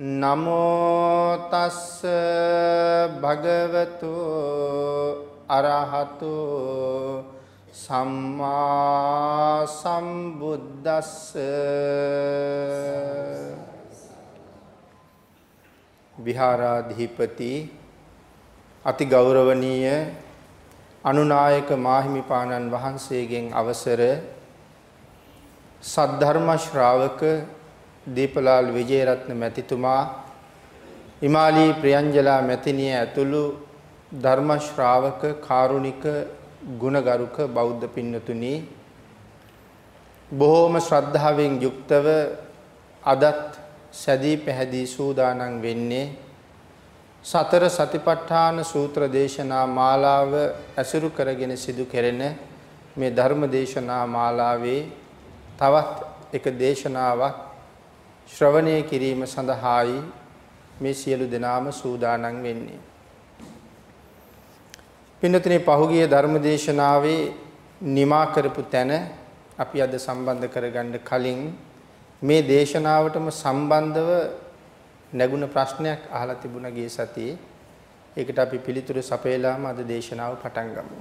නමෝ තස්ස භගවතු අරහතු සම්මා සම්බුද්දස්ස විහාරාධිපති අති ගෞරවනීය අනුනායක මාහිමිපාණන් වහන්සේගෙන් අවසර සද්ධර්ම ශ්‍රාවක දීපලාල් විජේරත්න මැතිතුමා හිමාලී ප්‍රියංජලා මැතිණිය ඇතුළු ධර්ම ශ්‍රාවක කාරුණික ගුණගරුක බෞද්ධ පින්නතුනි බොහෝම ශ්‍රද්ධාවෙන් යුක්තව අදත් සැදී පැහැදී සූදානම් වෙන්නේ සතර සතිපට්ඨාන සූත්‍ර දේශනා මාලාව ඇසුරු කරගෙන සිදු කෙරෙන මේ ධර්ම දේශනා මාලාවේ තවත් එක දේශනාවක් ශ්‍රවණය කිරීම සඳහායි මේ සියලු දෙනාම සූදානම් වෙන්නේ. පින්නතුනේ පහුගිය ධර්ම දේශනාවේ නිමා කරපු තැන අපි අද සම්බන්ධ කරගන්න කලින් මේ දේශනාවටම සම්බන්ධව නැගුණ ප්‍රශ්නයක් අහලා තිබුණා ගිය සතියේ. ඒකට අපි පිළිතුරු සපයලාම අද දේශනාව පටන් ගමු.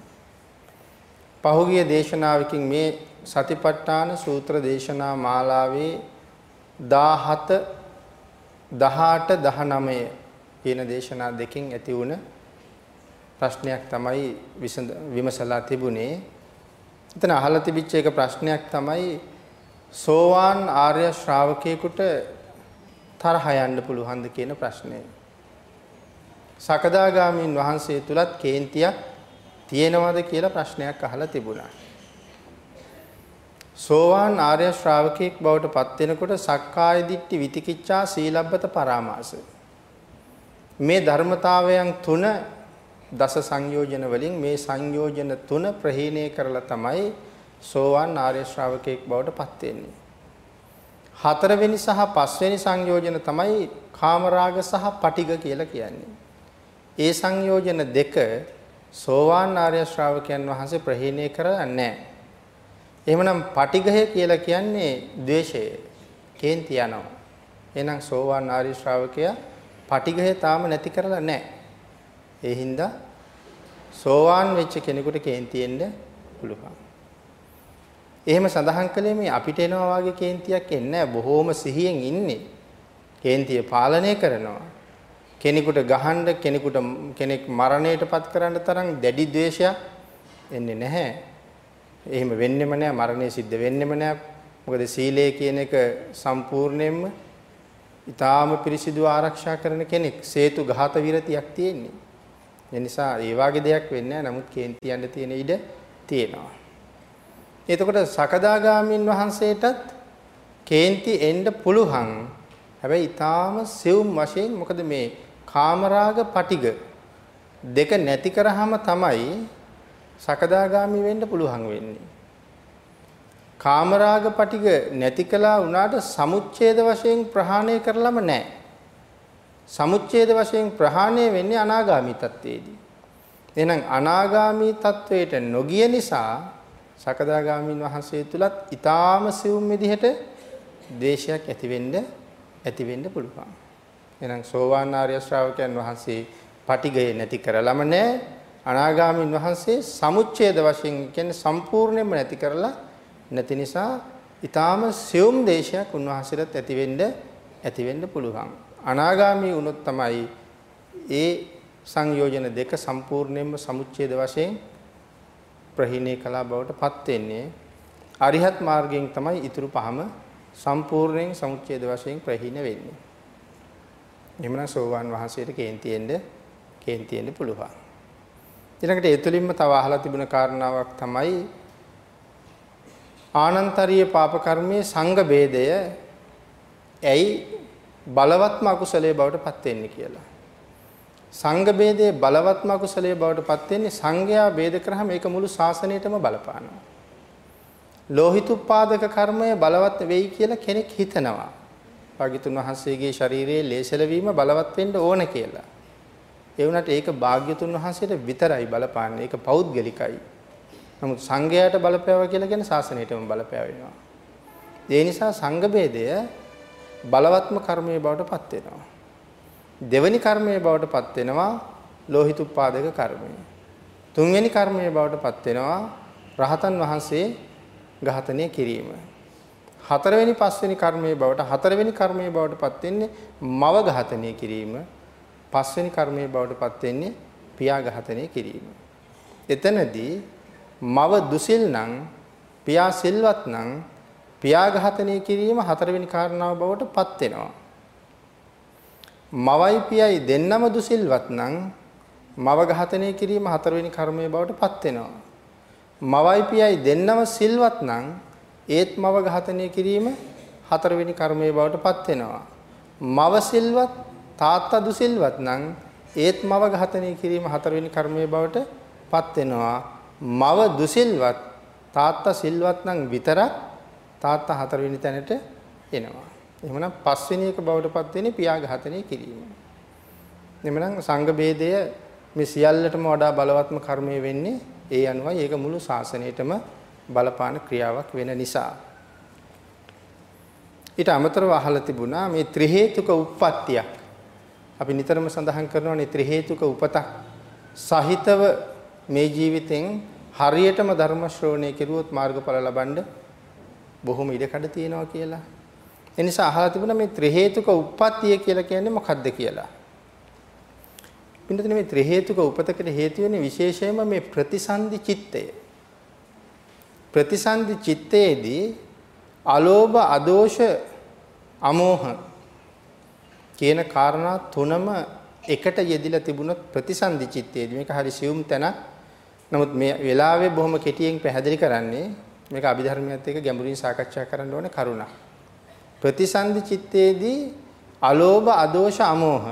පහුගිය දේශනාවකින් මේ සතිපට්ඨාන සූත්‍ර දේශනා මාලාවේ 17 18 19 කියන දේශනා දෙකෙන් ඇති වුණ ප්‍රශ්නයක් තමයි විමසලා තිබුණේ. එතන අහලා තිබිච්ච එක ප්‍රශ්නයක් තමයි සෝවාන් ආර්ය ශ්‍රාවකයෙකුට තරහ යන්න පුළුවන්ද කියන ප්‍රශ්නය. සකදාගාමීන් වහන්සේ තුලත් කේන්තියක් තියෙනවද කියලා ප්‍රශ්නයක් අහලා තිබුණා. සෝවාන් ආර්ය ශ්‍රාවකෙක් බවට පත් වෙනකොට සක්කාය දිට්ඨි විතිකිච්ඡා සීලබ්බත පරාමාස මේ ධර්මතාවයන් තුන දස සංයෝජන වලින් මේ සංයෝජන තුන ප්‍රහීණය කරලා තමයි සෝවාන් ආර්ය ශ්‍රාවකෙක් බවට පත් වෙන්නේ. හතරවෙනි සහ පස්වෙනි සංයෝජන තමයි කාමරාග සහ පටිග කියලා කියන්නේ. ඒ සංයෝජන දෙක සෝවාන් ආර්ය ශ්‍රාවකයන් වහන්සේ ප්‍රහීණය කරන්නේ නැහැ. එහෙමනම් පටිඝය කියලා කියන්නේ ද්වේෂය. කේන්ති යනවා. එහෙනම් සෝවාන් ආර්ය ශ්‍රාවකයා පටිඝය තාම නැති කරලා නැහැ. ඒ හින්දා සෝවාන් වෙච්ච කෙනෙකුට කේන්ති එන්න පුළුවන්. එහෙම සඳහන් කළේ මේ අපිට එනවා වගේ කේන්තියක් එන්නේ බොහෝම සිහියෙන් ඉන්නේ. කේන්තිය පාලනය කරනවා. කෙනෙකුට ගහන්න කෙනෙකුට කෙනෙක් මරණයටපත් කරන්න තරම් දැඩි ද්වේෂයක් එන්නේ නැහැ. එහෙම වෙන්නෙම නෑ මරණය සිද්ධ වෙන්නෙම නෑ. මොකද සීලය කියන එක සම්පූර්ණයෙන්ම ඊටාම පිරිසිදු ආරක්ෂා කරන කෙනෙක්. සේතු ඝාත විරතියක් තියෙන්නේ. ඒ නිසා ඒ වගේ දෙයක් වෙන්නේ නෑ. නමුත් කේන්ති යන්න තියෙන ඉඩ තියෙනවා. එතකොට සකදාගාමින් වහන්සේටත් කේන්ති එන්න පුළුවන්. හැබැයි ඊටාම සෙවුම් වශයෙන් මොකද මේ කාමරාග පටිග දෙක නැති කරාම තමයි සකදාගාමි වෙන්න පුළුවන් වෙන්නේ. කාමරාග පටිග නැති කළා වුණාට සමුච්ඡේද වශයෙන් ප්‍රහාණය කරලම නැහැ. සමුච්ඡේද වශයෙන් ප්‍රහාණය වෙන්නේ අනාගාමී තත්වයේදී. එහෙනම් අනාගාමී තත්වයට නොගිය නිසා සකදාගාමීන් වහන්සේ තුලත් ඊටාම සිවුම් විදිහට ද්වේෂයක් ඇති වෙන්න ඇති වෙන්න පුළුවන්. එහෙනම් සෝවාන් ආර්ය ශ්‍රාවකයන් වහන්සේ පටිගය නැති කරලම නැහැ. අනාගාමීන් වහන්සේ සමුච්ඡේද වශයෙන් කියන්නේ සම්පූර්ණයෙන්ම නැති කරලා නැති නිසා ඊටාම සියුම් දේශයක් උන්වහන්සේට ඇති වෙන්න ඇති වෙන්න පුළුවන්. අනාගාමී වුණොත් තමයි ඒ සංයෝජන දෙක සම්පූර්ණයෙන්ම සමුච්ඡේද වශයෙන් ප්‍රහීණය කළා බවට පත් වෙන්නේ. අරිහත් මාර්ගයෙන් තමයි ඊතුරු පහම සම්පූර්ණයෙන් සමුච්ඡේද වශයෙන් ප්‍රහීණ වෙන්නේ. එහෙමනම් සෝවාන් වහන්සේට කේන්තියෙන්ද කේන්තියෙන්ද පුළුවන්. ඊළඟට ඒ තුලින්ම තව අහලා තිබුණ කාරණාවක් තමයි ආනන්තරීය පාප කර්මයේ සංඝ ભેදය ඇයි බලවත්ම අකුසලයේ බවට පත් වෙන්නේ කියලා. සංඝ ભેදයේ බලවත්ම අකුසලයේ බවට පත් වෙන්නේ සංඝයා ભેද කරාම ඒක මුළු ශාසනයටම බලපානවා. ලෝහිතුප්පාදක කර්මය බලවත් වෙයි කියලා කෙනෙක් හිතනවා. භාග්‍යතුන් වහන්සේගේ ශරීරයේ ලේසල වීම බලවත් වෙන්න ඕන කියලා. ඒ වුණාට ඒක භාග්‍යතුන් වහන්සේට විතරයි බලපාන්නේ. ඒක පෞද්ගලිකයි. නමුත් සංඝයාට බලපෑවා කියලා කියන්නේ ශාසනයටම බලපෑවෙනවා. ඒ නිසා සංඝ ભેදය බලවත්ම කර්මයේ බවට පත් වෙනවා. දෙවැනි කර්මයේ බවට පත් වෙනවා ලෝහිතුප්පාදක කර්මය. තුන්වෙනි කර්මයේ බවට පත් වෙනවා රහතන් වහන්සේ ඝාතනය කිරීම. හතරවෙනි පස්වෙනි කර්මයේ බවට හතරවෙනි කර්මයේ බවට පත් වෙන්නේ මව ඝාතනය කිරීම. පස්වෙනි කර්මයේ බවට පත් වෙන්නේ පියා ඝාතනය කිරීම. එතනදී මව දුසිල් නම් පියා සිල්වත් නම් පියා ඝාතනය කිරීම හතරවෙනි කාරණාව බවට පත් වෙනවා. මවයි පියයි දෙන්නම දුසිල්වත් නම් මව ඝාතනය කිරීම හතරවෙනි කර්මයේ බවට පත් වෙනවා. මවයි පියයි දෙන්නම සිල්වත් නම් ඒත් මව ඝාතනය කිරීම හතරවෙනි කර්මයේ බවට පත් වෙනවා. මව සිල්වත් තාත්තා දුසිල්වත් නම් ඒත් මව ඝාතනය කිරීම හතරවෙනි කර්මයේ බවට පත් වෙනවා. මව දුසිල්වත් තාත්තා සිල්වත් නම් විතරක් තාත්තා හතරවෙනි තැනට එනවා. එහෙමනම් පස්වෙනි එක බවට පත් වෙන්නේ පියා ඝාතනය කිරීම. එhmenan සංඝ ભેදය මේ සියල්ලටම වඩා බලවත්ම කර්මය වෙන්නේ ඒ අනුවයි ඒක මුළු ශාසනයටම බලපාන ක්‍රියාවක් වෙන නිසා. ඊට අමතරව අහලා තිබුණා මේ ත්‍රි හේතුක උප්පත්තියක්. අපි නිතරම සඳහන් කරනවානේ ත්‍රි හේතුක උපතක් සහිතව මේ ජීවිතෙන් හරියටම ධර්ම ශ්‍රවණය කෙරුවොත් මාර්ගඵල ලබන්න බොහොම ඉඩකඩ තියෙනවා කියලා. ඒ නිසා අහලා තිබුණා මේ ත්‍රි හේතුක උප්පත්තිය කියලා කියන්නේ මොකක්ද කියලා. පින්නතනේ මේ ත්‍රි හේතුක උපතකට හේතු වෙන්නේ විශේෂයෙන්ම මේ ප්‍රතිසන්දි චිත්තය. ප්‍රතිසන්දි චිත්තයේදී අලෝභ අදෝෂ අමෝහ කියන කාරණා තුනම එකට යෙදිලා තිබුණොත් ප්‍රතිසන්දි චිත්තයේදී මේක හරි සියුම් තැනක්. නමුත් මේ වෙලාවේ බොහොම කෙටියෙන් පැහැදිලි කරන්නේ මේක අභිධර්මයත් එක්ක ගැඹුරින් සාකච්ඡා කරන්න ඕනේ කරුණා. ප්‍රතිසන්දි චිත්තයේදී අලෝභ අදෝෂ අමෝහ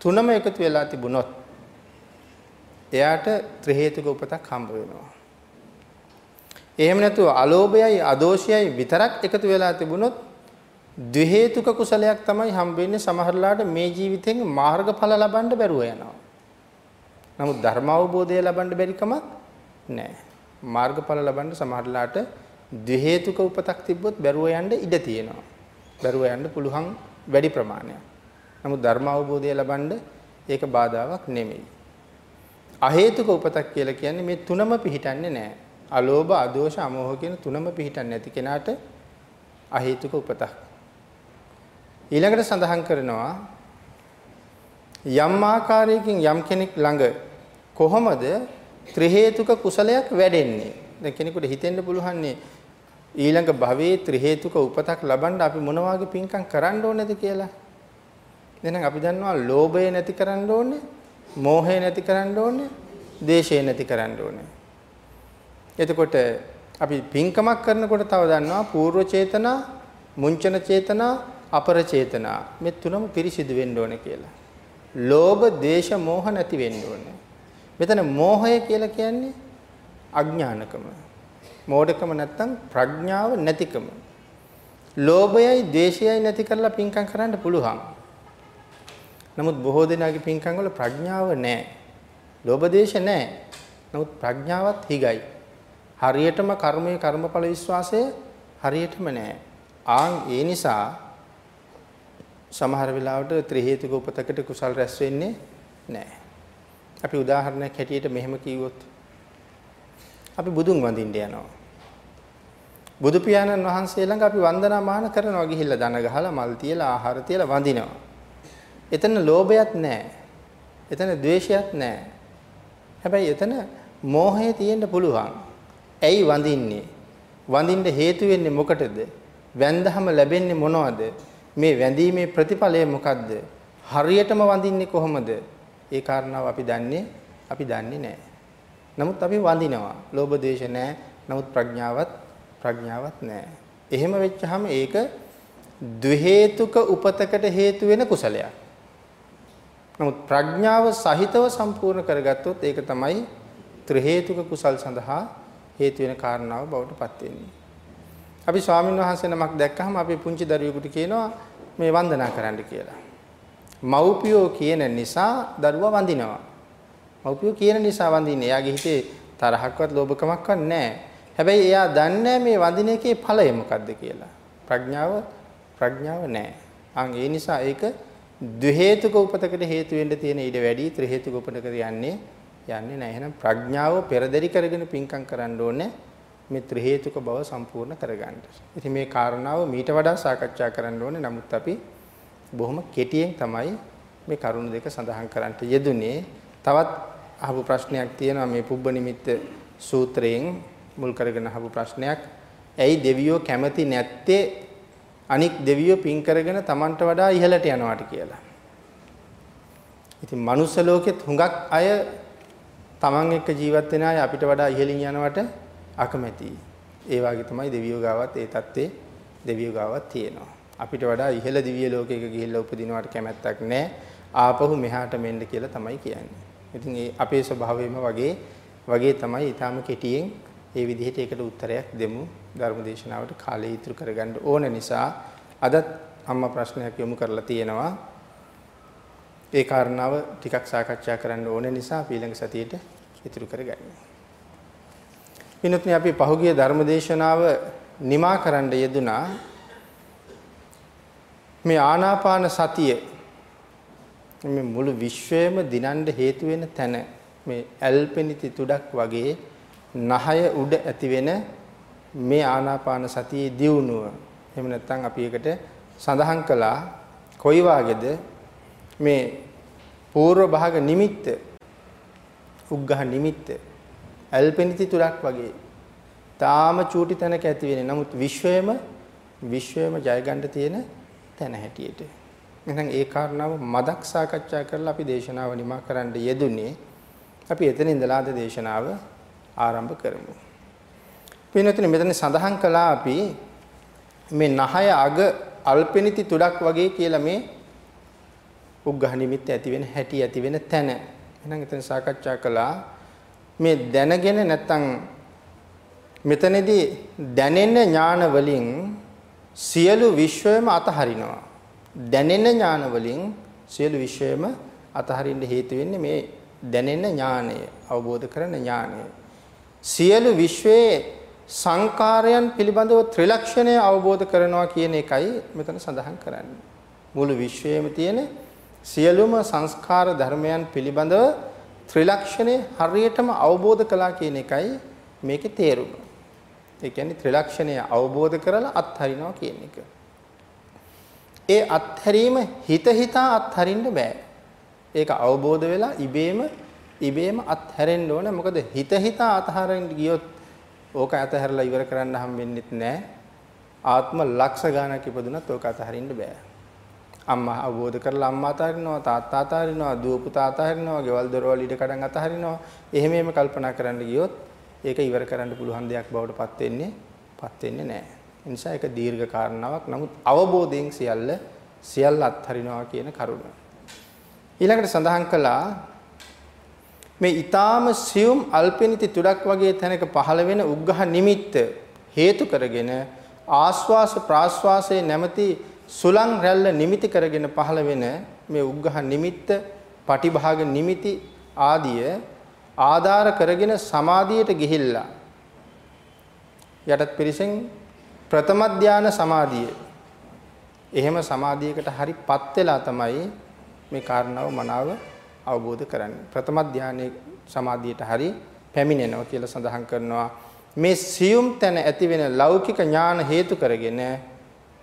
තුනම එකතු වෙලා තිබුණොත් එයාට ත්‍රි හේතුක උපතක් හම්බ වෙනවා. එහෙම නැතුව අලෝභයයි අදෝෂයයි විතරක් එකතු වෙලා තිබුණොත් ද්වි හේතුක කුසලයක් තමයි හම්බ වෙන්නේ සමහරලාට මේ ජීවිතෙන් මාර්ගඵල ලබන්න බැරුව යනවා. නමුත් ධර්ම අවබෝධය ලබන්න බැරි කමක් නැහැ. මාර්ගඵල ලබන්න සමහරලාට ද්වි හේතුක උපතක් තිබ්බොත් බැරුව යන්න ඉඩ තියෙනවා. බැරුව යන්න පුළුවන් වැඩි ප්‍රමාණයක්. නමුත් ධර්ම අවබෝධය ලබන්න ඒක බාධාවක් නෙමෙයි. අහේතුක උපතක් කියලා කියන්නේ මේ තුනම පිහිටන්නේ නැහැ. අලෝභ, අදෝෂ, අමෝහ කියන තුනම පිහිටන්නේ නැති කෙනාට අහේතුක උපතක්. ඊළඟට සඳහන් කරනවා යම් ආකාරයකින් යම් කෙනෙක් ළඟ කොහොමද ත්‍රි හේතුක කුසලයක් වැඩෙන්නේ? දැන් කෙනෙකුට හිතෙන්න පුළුවන්නේ ඊළඟ භවයේ ත්‍රි හේතුක උපතක් ලබන්න අපි මොන වගේ පින්කම් කරන්න ඕනේද කියලා. එහෙනම් අපි දන්නවා ලෝභය නැති කරන්න ඕනේ, මෝහය නැති කරන්න ඕනේ, දේශය නැති කරන්න ඕනේ. එතකොට අපි පින්කමක් කරනකොට තව දන්නවා పూర్ව චේතනා, මුංචන චේතනා, අපර චේතනා මේ තුනම පිරිසිදු වෙන්න ඕනේ කියලා. ලෝභ, දේශ, මෝහ නැති වෙන්න ඕනේ. මෙතන මෝහය කියලා කියන්නේ අඥානකම. මෝඩකම නැත්තම් ප්‍රඥාව නැතිකම. ලෝභයයි, ද්වේෂයයි නැති කරලා පින්කම් කරන්න පුළුවන්. නමුත් බොහෝ දෙනාගේ පින්කම් වල ප්‍රඥාව නැහැ. ලෝභ දේශ නැහැ. නමුත් ප්‍රඥාවත් හිගයි. හරියටම කර්මයේ කර්මඵල විශ්වාසය හරියටම නැහැ. ආන් ඒ නිසා සමහර වෙලාවට ත්‍රි හේතුක උපතකට කුසල් රැස් වෙන්නේ නැහැ. අපි උදාහරණයක් හැටියට මෙහෙම කිව්වොත් අපි බුදුන් වඳින්න යනවා. බුදු පියාණන් වහන්සේ ළඟ අපි වන්දනා මාන කරනවා ගිහිල්ලා දන ගහලා මල් තියලා ආහාර තියලා වඳිනවා. එතන ලෝභයක් නැහැ. එතන ද්වේෂයක් නැහැ. හැබැයි එතන මෝහය තියෙන්න පුළුවන්. ඇයි වඳින්නේ? වඳින්න හේතු වෙන්නේ මොකටද? වැන්දහම ලැබෙන්නේ මොනවද? මේ වැඳීමේ ප්‍රතිඵලය මොකද්ද? හරියටම වඳින්නේ කොහොමද? ඒ කාරණාව අපි දන්නේ අපි දන්නේ නැහැ. නමුත් අපි වඳිනවා. ලෝභ ද්වේෂ නැහැ. නමුත් ප්‍රඥාවත් ප්‍රඥාවක් නැහැ. එහෙම වෙච්චහම ඒක ද්වි හේතුක උපතකට හේතු වෙන කුසලයක්. නමුත් ප්‍රඥාව සහිතව සම්පූර්ණ කරගත්තොත් ඒක තමයි ත්‍රි හේතුක කුසල් සඳහා හේතු වෙන කාරණාව බවට පත් වෙන්නේ. අපි ස්වාමීන් වහන්සේ නමක් දැක්කහම අපි පුංචි දරුවෙකුට කියනවා මේ වන්දනා කරන්න කියලා. මව්පියෝ කියන නිසා දරුවා වඳිනවා. මව්පියෝ කියන නිසා වඳින්නේ. එයාගේ හිතේ තරහක්වත් ලෝභකමක්වත් නැහැ. හැබැයි එයා දන්නේ මේ වඳින එකේ ඵලය මොකද්ද කියලා. ප්‍රඥාව ප්‍රඥාව නැහැ. අන් ඒ නිසා ඒක ද්වි හේතුක උපතකට හේතු වෙන්න තියෙන ඊට වැඩි ත්‍රි හේතුක උපතකට යන්නේ යන්නේ නැහැ. එහෙනම් ප්‍රඥාව පෙරදරි කරගෙන පින්කම් කරන්න ඕනේ. මේ ත්‍රි හේතුක බව සම්පූර්ණ කරගන්න. ඉතින් මේ කාරණාව මීට වඩා සාකච්ඡා කරන්න ඕනේ. නමුත් අපි බොහොම කෙටියෙන් තමයි මේ කරුණු දෙක සඳහන් කරන්නට යෙදුනේ. තවත් අහපු ප්‍රශ්නයක් තියෙනවා මේ පුබ්බ නිමිත්ත සූත්‍රයෙන් මුල් කරගෙන අහපු ප්‍රශ්නයක්. ඇයි දෙවියෝ කැමති නැත්තේ අනික් දෙවියෝ පින් කරගෙන Tamanට වඩා ඉහළට යනවාට කියලා. ඉතින් මනුස්ස ලෝකෙත් හුඟක් අය Taman එක්ක ජීවත් වෙන අය අපිට වඩා ඉහළින් යනවට අකමැතියි. ඒ වගේ තමයි දෙවියෝ ගාවත් ඒ தත්ත්වේ දෙවියෝ ගාවත් තියෙනවා. අපිට වඩා ඉහළ දිව්‍ය ලෝකයක ගිහිල්ලා උපදිනවට කැමැත්තක් නැහැ. ආපහු මෙහාට මෙන්න කියලා තමයි කියන්නේ. ඉතින් ඒ අපේ ස්වභාවයම වගේ වගේ තමයි ඊටාම කෙටියෙන් ඒ විදිහට ඒකට උත්තරයක් දෙමු. ධර්මදේශනාවට කාලය ඉතුරු කරගන්න ඕන නිසා අදත් අම්මා ප්‍රශ්නයක් යොමු කරලා තියෙනවා. ඒ කාරණාව ටිකක් සාකච්ඡා කරන්න ඕන නිසා ඊළඟ සතියේට ඉතුරු කරගන්න. පින්වත්නි අපි පහුගිය ධර්මදේශනාව නිමා කරන්න යෙදුනා. මේ ආනාපාන සතිය මේ මුළු විශ්වයම දිනන්න හේතු වෙන තැන මේ ඇල්පෙනිති තුඩක් වගේ නහය උඩ ඇති වෙන මේ ආනාපාන සතියේ දියුණුව. එහෙම නැත්නම් අපි එකට සඳහන් කළා කොයි වාගේද? මේ పూర్ව භාග නිමිත්ත උග්ඝහ නිමිත්ත. ඇල්පෙනිති තුඩක් වගේ තාම චූටි තැනක ඇති වෙන්නේ නමුත් විශ්වයම විශ්වයම ජය ගන්න තියෙන තැන හැටියට. එහෙනම් ඒ කාරණාව මදක් සාකච්ඡා කරලා අපි දේශනාව නිමා කරන්න යෙදුනේ. අපි එතන ඉඳලා අද දේශනාව ආරම්භ කරමු. පින්වත්නි මෙතන සඳහන් කළා අපි මේ නහය අග අල්පෙනිති තුඩක් වගේ කියලා මේ උග්ඝහ නිමිත්ත ඇති වෙන හැටි ඇති වෙන තැන. එහෙනම් එතන සාකච්ඡා කළා මේ දැනගෙන නැත්තම් මෙතනදී දැනෙන ඥාන වලින් සියලු විශ්වයම අතහරිනවා. දැනෙන ඥාන වලින් සියලු විශ්වයම අතහරින්න හේතු වෙන්නේ මේ දැනෙන ඥානය, අවබෝධ කරන ඥානය. සියලු විශ්වයේ සංකාරයන් පිළිබඳව ත්‍රිලක්ෂණය අවබෝධ කරනවා කියන එකයි මෙතන සඳහන් කරන්නේ. මුළු විශ්වයේම තියෙන සියලුම සංස්කාර ධර්මයන් පිළිබඳව ත්‍රිලක්ෂණය හරියටම අවබෝධ කළා කියන එකයි මේකේ තේරුම. ඒ කියන්නේ ත්‍රිලක්ෂණය අවබෝධ කරලා අත්හරිනවා කියන එක. ඒ අත්හැරීම හිත හිතා අත්හරින්න බෑ. ඒක අවබෝධ වෙලා ඉබේම ඉබේම අත්හැරෙන්න ඕන. මොකද හිත හිතා අත්හරින්න ගියොත් ඕක අත්හැරලා ඉවර කරන්න හම්බෙන්නෙත් නෑ. ආත්ම ලක්ෂ ගාණක් ඉපදුනත් ඕක අත්හරින්න බෑ. අම්මා අවබෝධ කරලා අම්මා අතහරිනවා තාත්තා අතහරිනවා දුව පුතා අතහරිනවා ගෙවල් දොරවල් ඉඩ කඩන් අතහරිනවා එහෙම එහෙම කල්පනා කරන්න ගියොත් ඒක ඉවර කරන්න පුළුවන් දෙයක් බවට පත් වෙන්නේ පත් වෙන්නේ නැහැ. ඒ නිසා ඒක දීර්ඝ කාරණාවක්. නමුත් අවබෝධයෙන් සියල්ල සියල්ල අත්හරිනවා කියන කරුණ. ඊළඟට සඳහන් කළා මේ ඊ타ම සියුම් අල්පෙනිති තුඩක් වගේ තැනක පහළ වෙන උග්ඝහ නිමිත්ත හේතු කරගෙන ආස්වාස ප්‍රාස්වාසයේ නැමැති සුලං රැල්ල නිමිති කරගෙන පහළ වෙන මේ උග්ඝහ නිමිත්ත, පටිභාග නිමිති ආදිය ආධාර කරගෙන සමාධියට ගිහිල්ලා යටත් පිරිසෙන් ප්‍රථම ධානය සමාධිය. එහෙම සමාධියකට හරිපත් වෙලා තමයි මේ කාරණාව මනාව අවබෝධ කරන්නේ. ප්‍රථම ධානයේ සමාධියට හරි පැමිණෙනවා කියලා සඳහන් කරනවා. මේ සියුම් තැන ඇති වෙන ලෞකික ඥාන හේතු කරගෙන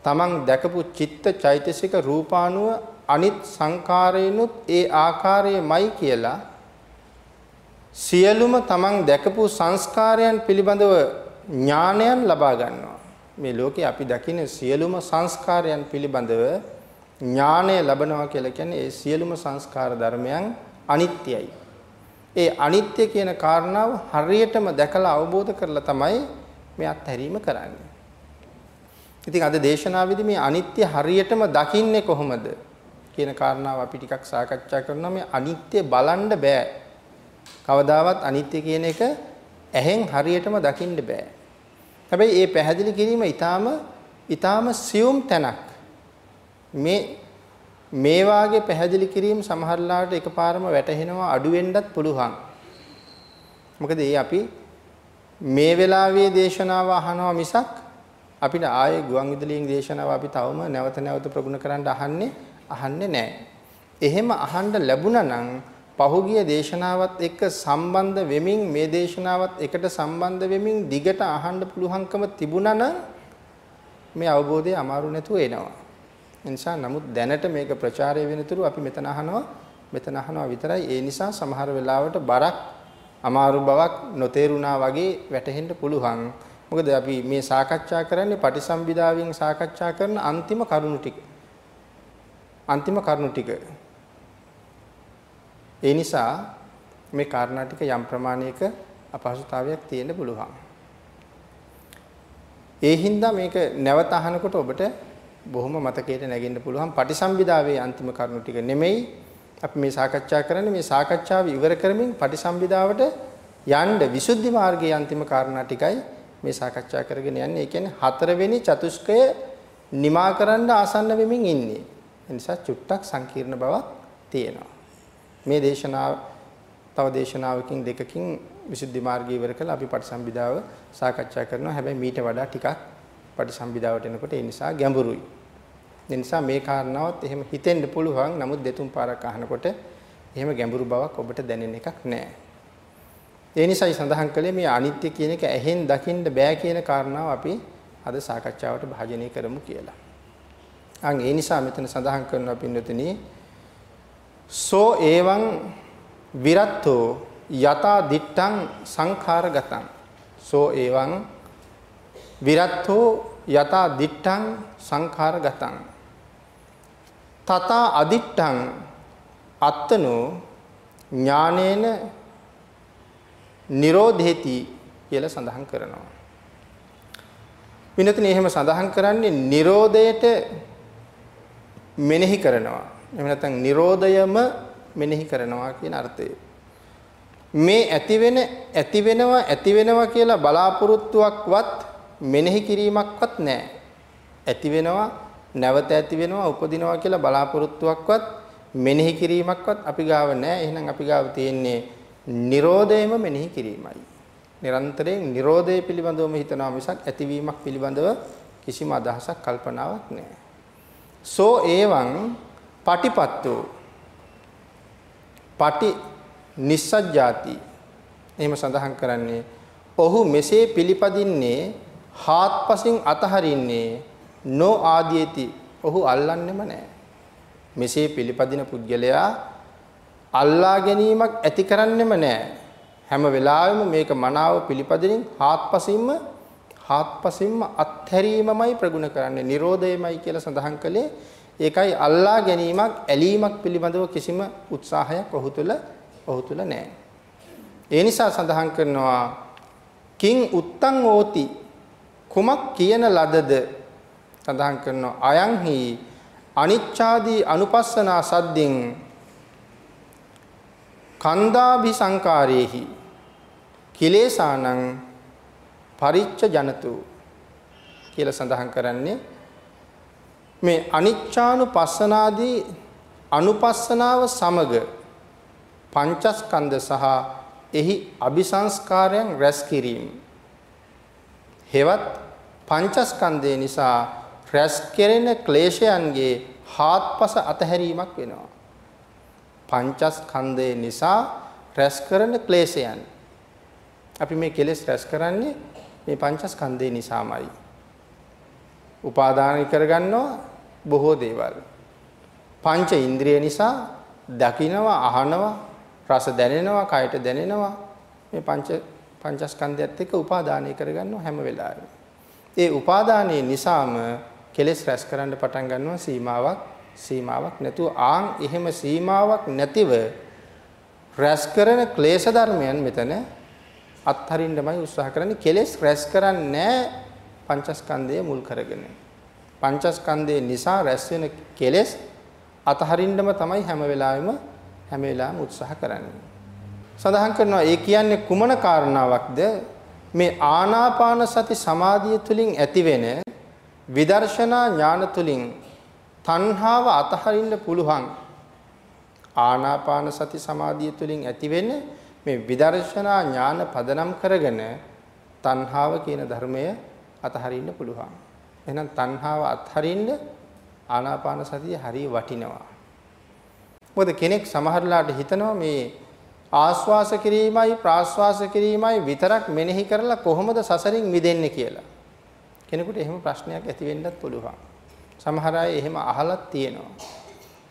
තමන් දැකපු චිත්ත චෛතසික රූපානුව අනිත් සංකාරයනුත් ඒ ආකාරයමයි කියලා සියලුම තමන් දැකපු සංස්කාරයන් පිළිබඳව ඥානයන් ලබා ගන්නවා. මේ ලෝකේ අපි දකින සියලුම සංස්කාරයන් පිළිබඳව ඥානය ලබනවා කියලා කියන්නේ ඒ සියලුම සංස්කාර ධර්මයන් අනිත්‍යයි. ඒ අනිත්‍ය කියන කාරණාව හරියටම දැකලා අවබෝධ කරලා තමයි මේ අත්හැරීම කරන්නේ. ඉතින් අද දේශනාවේදී මේ අනිත්‍ය හරියටම දකින්නේ කොහොමද කියන කාරණාව අපි ටිකක් සාකච්ඡා කරනවා මේ අනිත්‍ය බලන්න බෑ. කවදාවත් අනිත්‍ය කියන එක ඇහෙන් හරියටම දකින්න බෑ. හැබැයි මේ පැහැදිලි කිරීම ඊටාම ඊටාම සියුම් තැනක්. මේ මේ වාගේ පැහැදිලි කිරීම සමහරලාට එකපාරම වැටහෙනවා අඩු වෙන්නත් පුළුවන්. මොකද ඒ අපි මේ වෙලාවේ දේශනාව අහනවා මිසක් අපිට ආයේ ගුවන් විදුලියෙන් දේශනාව අපි තවම නැවත නැවත ප්‍රගුණ කරන්න අහන්නේ අහන්නේ නැහැ. එහෙම අහන්න ලැබුණා නම් පහුගිය දේශනාවත් එක්ක සම්බන්ධ වෙමින් මේ දේශනාවත් එකට සම්බන්ධ වෙමින් දිගට අහන්න පුළුවන්කම තිබුණා නම් මේ අවබෝධය අමාරු නැතුව එනවා. නිසා නමුත් දැනට මේක ප්‍රචාරය වෙනතුරු අපි මෙතන අහනවා මෙතන අහනවා විතරයි. ඒ නිසා සමහර වෙලාවට බරක් අමාරු බවක් නොතේරුණා වගේ වැටහෙන්න පුළුවන්. මොකද අපි මේ සාකච්ඡා කරන්නේ පටිසම්භිදාවෙන් සාකච්ඡා කරන අන්තිම කරුණු ටික. අන්තිම කරුණු ටික. ඒ නිසා මේ කාරණා ටික යම් ප්‍රමාණයක අපහසුතාවයක් තියෙන්න පුළුවන්. ඒ හින්දා මේක නැවත අහනකොට ඔබට බොහොම මතකයට නැගෙන්න පුළුවන් පටිසම්භිදාවේ අන්තිම කරුණු ටික නෙමෙයි අපි මේ සාකච්ඡා කරන්නේ මේ සාකච්ඡාව ඉවර කරමින් පටිසම්භිදාවට යන්න විසුද්ධි මාර්ගයේ අන්තිම කාරණා ටිකයි මේ සාකච්ඡා කරගෙන යන්නේ. ඒ කියන්නේ හතරවෙනි චතුස්කය නිමා කරන්න ආසන්න වෙමින් ඉන්නේ. ඒ නිසා චුට්ටක් සංකීර්ණ බවක් තියෙනවා. මේ දේශනාව තව දේශනාවකින් දෙකකින් විසුද්ධි මාර්ගය ඉවර කළා අපි පටිසම්භිදාව සාකච්ඡා කරනවා. හැබැයි මීට වඩා ටිකක් පටිසම්භිදාවට එනකොට ඒ නිසා ගැඹුරුයි. ඒ නිසා මේ කාරණාවත් එහෙම හිතෙන්න පුළුවන්. නමුත් දෙතුන් පාරක් අහනකොට එහෙම ගැඹුරු බවක් ඔබට දැනෙන එකක් නෑ. ඒ නිසායි සඳහන් කළේ මේ අනිත්‍ය කියන එක ඇහෙන් දකින්න බෑ කියන කාරණාව අපි අද සාකච්ඡාවට භාජනය කරමු කියලා. අන් ඒ නිසා මෙතන සඳහන් කරනවා පින්නතුනි සෝ එවං විරත්තෝ යතා දිත්තං සංඛාරගතං සෝ එවං විරත්තෝ යතා දිත්තං සංඛාරගතං තතා අදිත්තං අත්තනෝ ඥානේන නිරෝධේති කියලා සඳහන් කරනවා. විනතනේ එහෙම සඳහන් කරන්නේ නිරෝධයට මෙනෙහි කරනවා. එහෙම නැත්නම් නිරෝධයම මෙනෙහි කරනවා කියන අර්ථය. මේ ඇති වෙන ඇති වෙනවා ඇති වෙනවා කියලා බලාපොරොත්තුවක්වත් මෙනෙහි කිරීමක්වත් නැහැ. ඇති වෙනවා නැවත ඇති වෙනවා උපදිනවා කියලා බලාපොරොත්තුවක්වත් මෙනෙහි කිරීමක්වත් අපි ගාව නැහැ. එහෙනම් අපි ගාව තියෙන්නේ නිරෝධයම මෙනෙහි කිරීමයි. නිරන්තරයෙන් නිරෝධය පිළිබඳවම හිතනවා මිසක් ඇතිවීමක් පිළිබඳව කිසිම අදහසක් කල්පනාවක් නැහැ. සෝ ඒවං පටිපත්තෝ පටි නිස්සජ්ජාති එහෙම සඳහන් කරන්නේ ඔහු මෙසේ පිළිපදින්නේ හාත්පසින් අතහරින්නේ නෝ ආදීති ඔහු අල්ලන්නෙම නැහැ. මෙසේ පිළිපදින පුද්ගලයා අල්ලා ගැනීමක් ඇති කරන්නෙම නැහැ. හැම වෙලාවෙම මේක මනාව පිළිපදිනින් හාත්පසින්ම හාත්පසින්ම අත්හැරීමමයි ප්‍රගුණ කරන්නේ. Nirodhayමයි කියලා සඳහන් කළේ ඒකයි අල්ලා ගැනීමක් ඇලීමක් පිළිබඳව කිසිම උත්සාහයක් ඔහු තුල ඔහු තුල නැහැ. ඒ නිසා සඳහන් කරනවා කිං උත්තං ඕති කුමක් කියන ලදද සඳහන් කරනවා අයන්හි අනිච්ඡාදී අනුපස්සනා සද්දින් කන්දාභි සංකාරේහි කිලේසානං පරිච්ඡ ජනතු කියලා සඳහන් කරන්නේ. මේ අනිච්චානුපස්සනාදී අනුපස්සනාව සමග පංචස්කන්ධ සහ එහි අபிසංස්කාරයන් රැස් කිරීම. හෙවත් පංචස්කන්ධය නිසා රැස් කෙරෙන ක්ලේශයන්ගේ හාත්පස අතහැරීමක් වෙනවා. පංචස්කන්ධය නිසා රැස් කරන ක්ලේශයන්. අපි මේ කෙලෙස් රැස් කරන්නේ මේ පංචස්කන්ධය නිසාමයි. උපාදාන කරගන්නවා බොහෝ දේවල්. පංච ඉන්ද්‍රිය නිසා දකිනවා, අහනවා, රස දැනෙනවා, කයට දැනෙනවා. මේ පංච පංචස්කන්ධයත් එක්ක උපාදානය කරගන්නවා හැම වෙලාවෙම. ඒ උපාදානයේ නිසාම කෙලෙස් රැස් කරන්න පටන් ගන්නවා සීමාවක් සීමාවක් නැතුව ආන් එහෙම සීමාවක් නැතිව රැස් කරන ක්ලේශ ධර්මයන් මෙතන අත්හරින්නමයි උත්සාහ කරන්නේ. කෙලෙස් රැස් කරන්නේ පංචස්කන්ධය මුල් කරගෙන. පංචස්කන්ධය නිසා රැස් වෙන කෙලෙස් අතහරින්නම තමයි හැම වෙලාවෙම හැම වෙලාවෙම උත්සාහ කරන්නේ. සඳහන් කරනවා ඒ කියන්නේ කුමන කාරණාවක්ද? මේ ආනාපාන සති සමාධිය තුලින් ඇතිවෙන විදර්ශනා ඥාන තුලින් තණ්හාව අතහරින්න පුළුවන් ආනාපාන සති සමාධිය තුළින් ඇතිවෙන මේ විදර්ශනා ඥාන පදනම් කරගෙන තණ්හාව කියන ධර්මය අතහරින්න පුළුවන්. එහෙනම් තණ්හාව අත්හරින්න ආනාපාන සතිය හරිය වටිනවා. මොකද කෙනෙක් සමහරලාට හිතනවා මේ ආස්වාස කිරීමයි ප්‍රාස්වාස කිරීමයි විතරක් මෙනෙහි කරලා කොහොමද සසරින් මිදෙන්නේ කියලා. කෙනෙකුට එහෙම ප්‍රශ්නයක් ඇති වෙන්නත් පුළුවන්. සමහර අය එහෙම අහලත් තියෙනවා.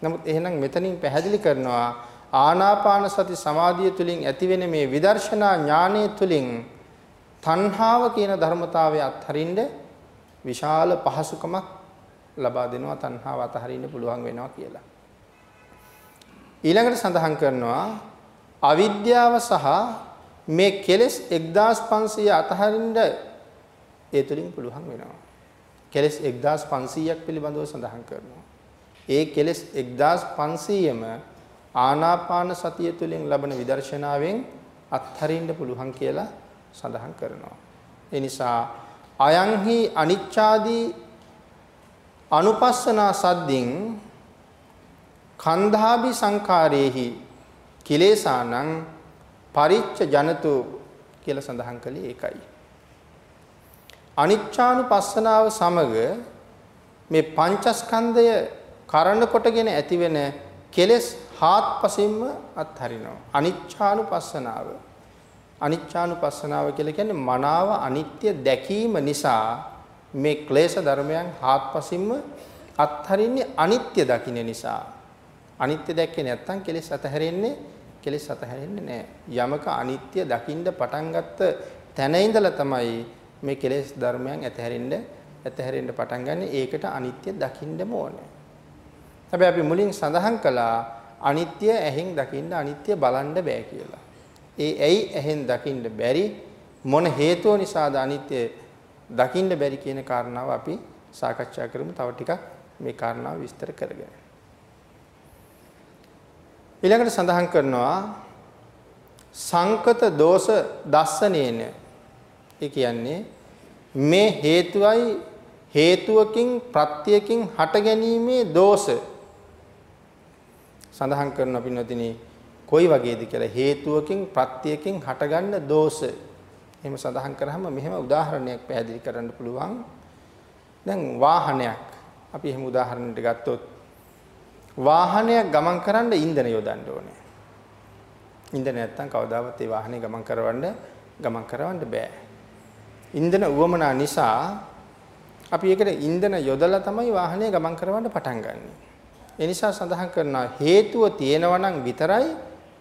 නමුත් එහෙනම් මෙතනින් පැහැදිලි කරනවා ආනාපාන සති සමාධිය තුලින් ඇතිවෙන මේ විදර්ශනා ඥානය තුලින් තණ්හාව කියන ධර්මතාවය අත්හරින්න විශාල පහසුකමක් ලබා දෙනවා තණ්හාව අතහරින්න පුළුවන් වෙනවා කියලා. ඊළඟට සඳහන් කරනවා අවිද්‍යාව සහ මේ කෙලෙස් 1500 අතහරින්න ඒ තුලින් පුළුවන් වෙනවා. කෙලෙස් 1500ක් පිළිබඳව සඳහන් කරනවා. ඒ කෙලෙස් 1500ම ආනාපාන සතිය තුලින් ලබන විදර්ශනාවෙන් අත්හරින්න පුළුවන් කියලා සඳහන් කරනවා. ඒ නිසා අයන්හි අනිච්ඡාදී අනුපස්සනා සද්දින් කන්ධාභි සංඛාරේහි කිලේසානං පරිච්ඡ ජනතු කියලා සඳහන් කළේ ඒකයි. අනිච්චානුපස්සනාව සමග මේ පංචස්කන්ධය කරණ කොටගෙන ඇතිවෙන කෙලෙස් හාත්පසින්ම අත්හරිනවා. අනිච්චානුපස්සනාව. අනිච්චානුපස්සනාව කියලා කියන්නේ මනාව අනිත්‍ය දැකීම නිසා මේ ක්ලේශ ධර්මයන් හාත්පසින්ම අත්හරින්නේ අනිත්‍ය දකින්න නිසා. අනිත්‍ය දැක්කේ නැත්නම් කෙලෙස් අතහැරෙන්නේ කෙලෙස් අතහැරෙන්නේ නැහැ. යමක අනිත්‍ය දකින්න පටන් ගත්ත තැන ඉඳලා තමයි මේ කෙලෙස් ධර්මයන් ඇතහැරෙන්න ඇතහැරෙන්න පටන් ගන්න. ඒකට අනිත්‍ය දකින්නම ඕනේ. හැබැයි අපි මුලින් සඳහන් කළා අනිත්‍ය ඇහෙන් දකින්න අනිත්‍ය බලන්න බෑ කියලා. ඒ ඇයි ඇහෙන් දකින්න බැරි මොන හේතුව නිසාද අනිත්‍ය දකින්න බැරි කියන කාරණාව අපි සාකච්ඡා කරමු තව ටිකක් මේ කාරණාව විස්තර කරගෙන. ඊළඟට සඳහන් කරනවා සංකත දෝෂ දස්සනේන ඒ කියන්නේ මේ හේතුවයි හේතුවකින් ප්‍රත්‍යයකින් හට ගැනීමේ දෝෂ. සඳහන් කරන පින්වතිනි කොයි වගේද කියලා හේතුවකින් ප්‍රත්‍යයකින් හටගන්න දෝෂ. එහෙම සඳහන් කරාම මෙහෙම උදාහරණයක් පැහැදිලි කරන්න පුළුවන්. දැන් වාහනයක්. අපි එහෙම උදාහරණයක් ගත්තොත් වාහනයක් ගමන් කරන්න ඉන්ධන යොදන්න ඕනේ. ඉන්ධන නැත්තම් කවදාවත් ඒ වාහනේ ගමන් කරවන්න ගමන් කරවන්න බෑ. ඉන්ධන උවමනා නිසා අපි ඒකට ඉන්ධන යොදලා තමයි වාහනය ගමන් කරවන්න පටන් ගන්නෙ. ඒ නිසා සඳහන් කරනවා හේතුව තියෙනවා නම් විතරයි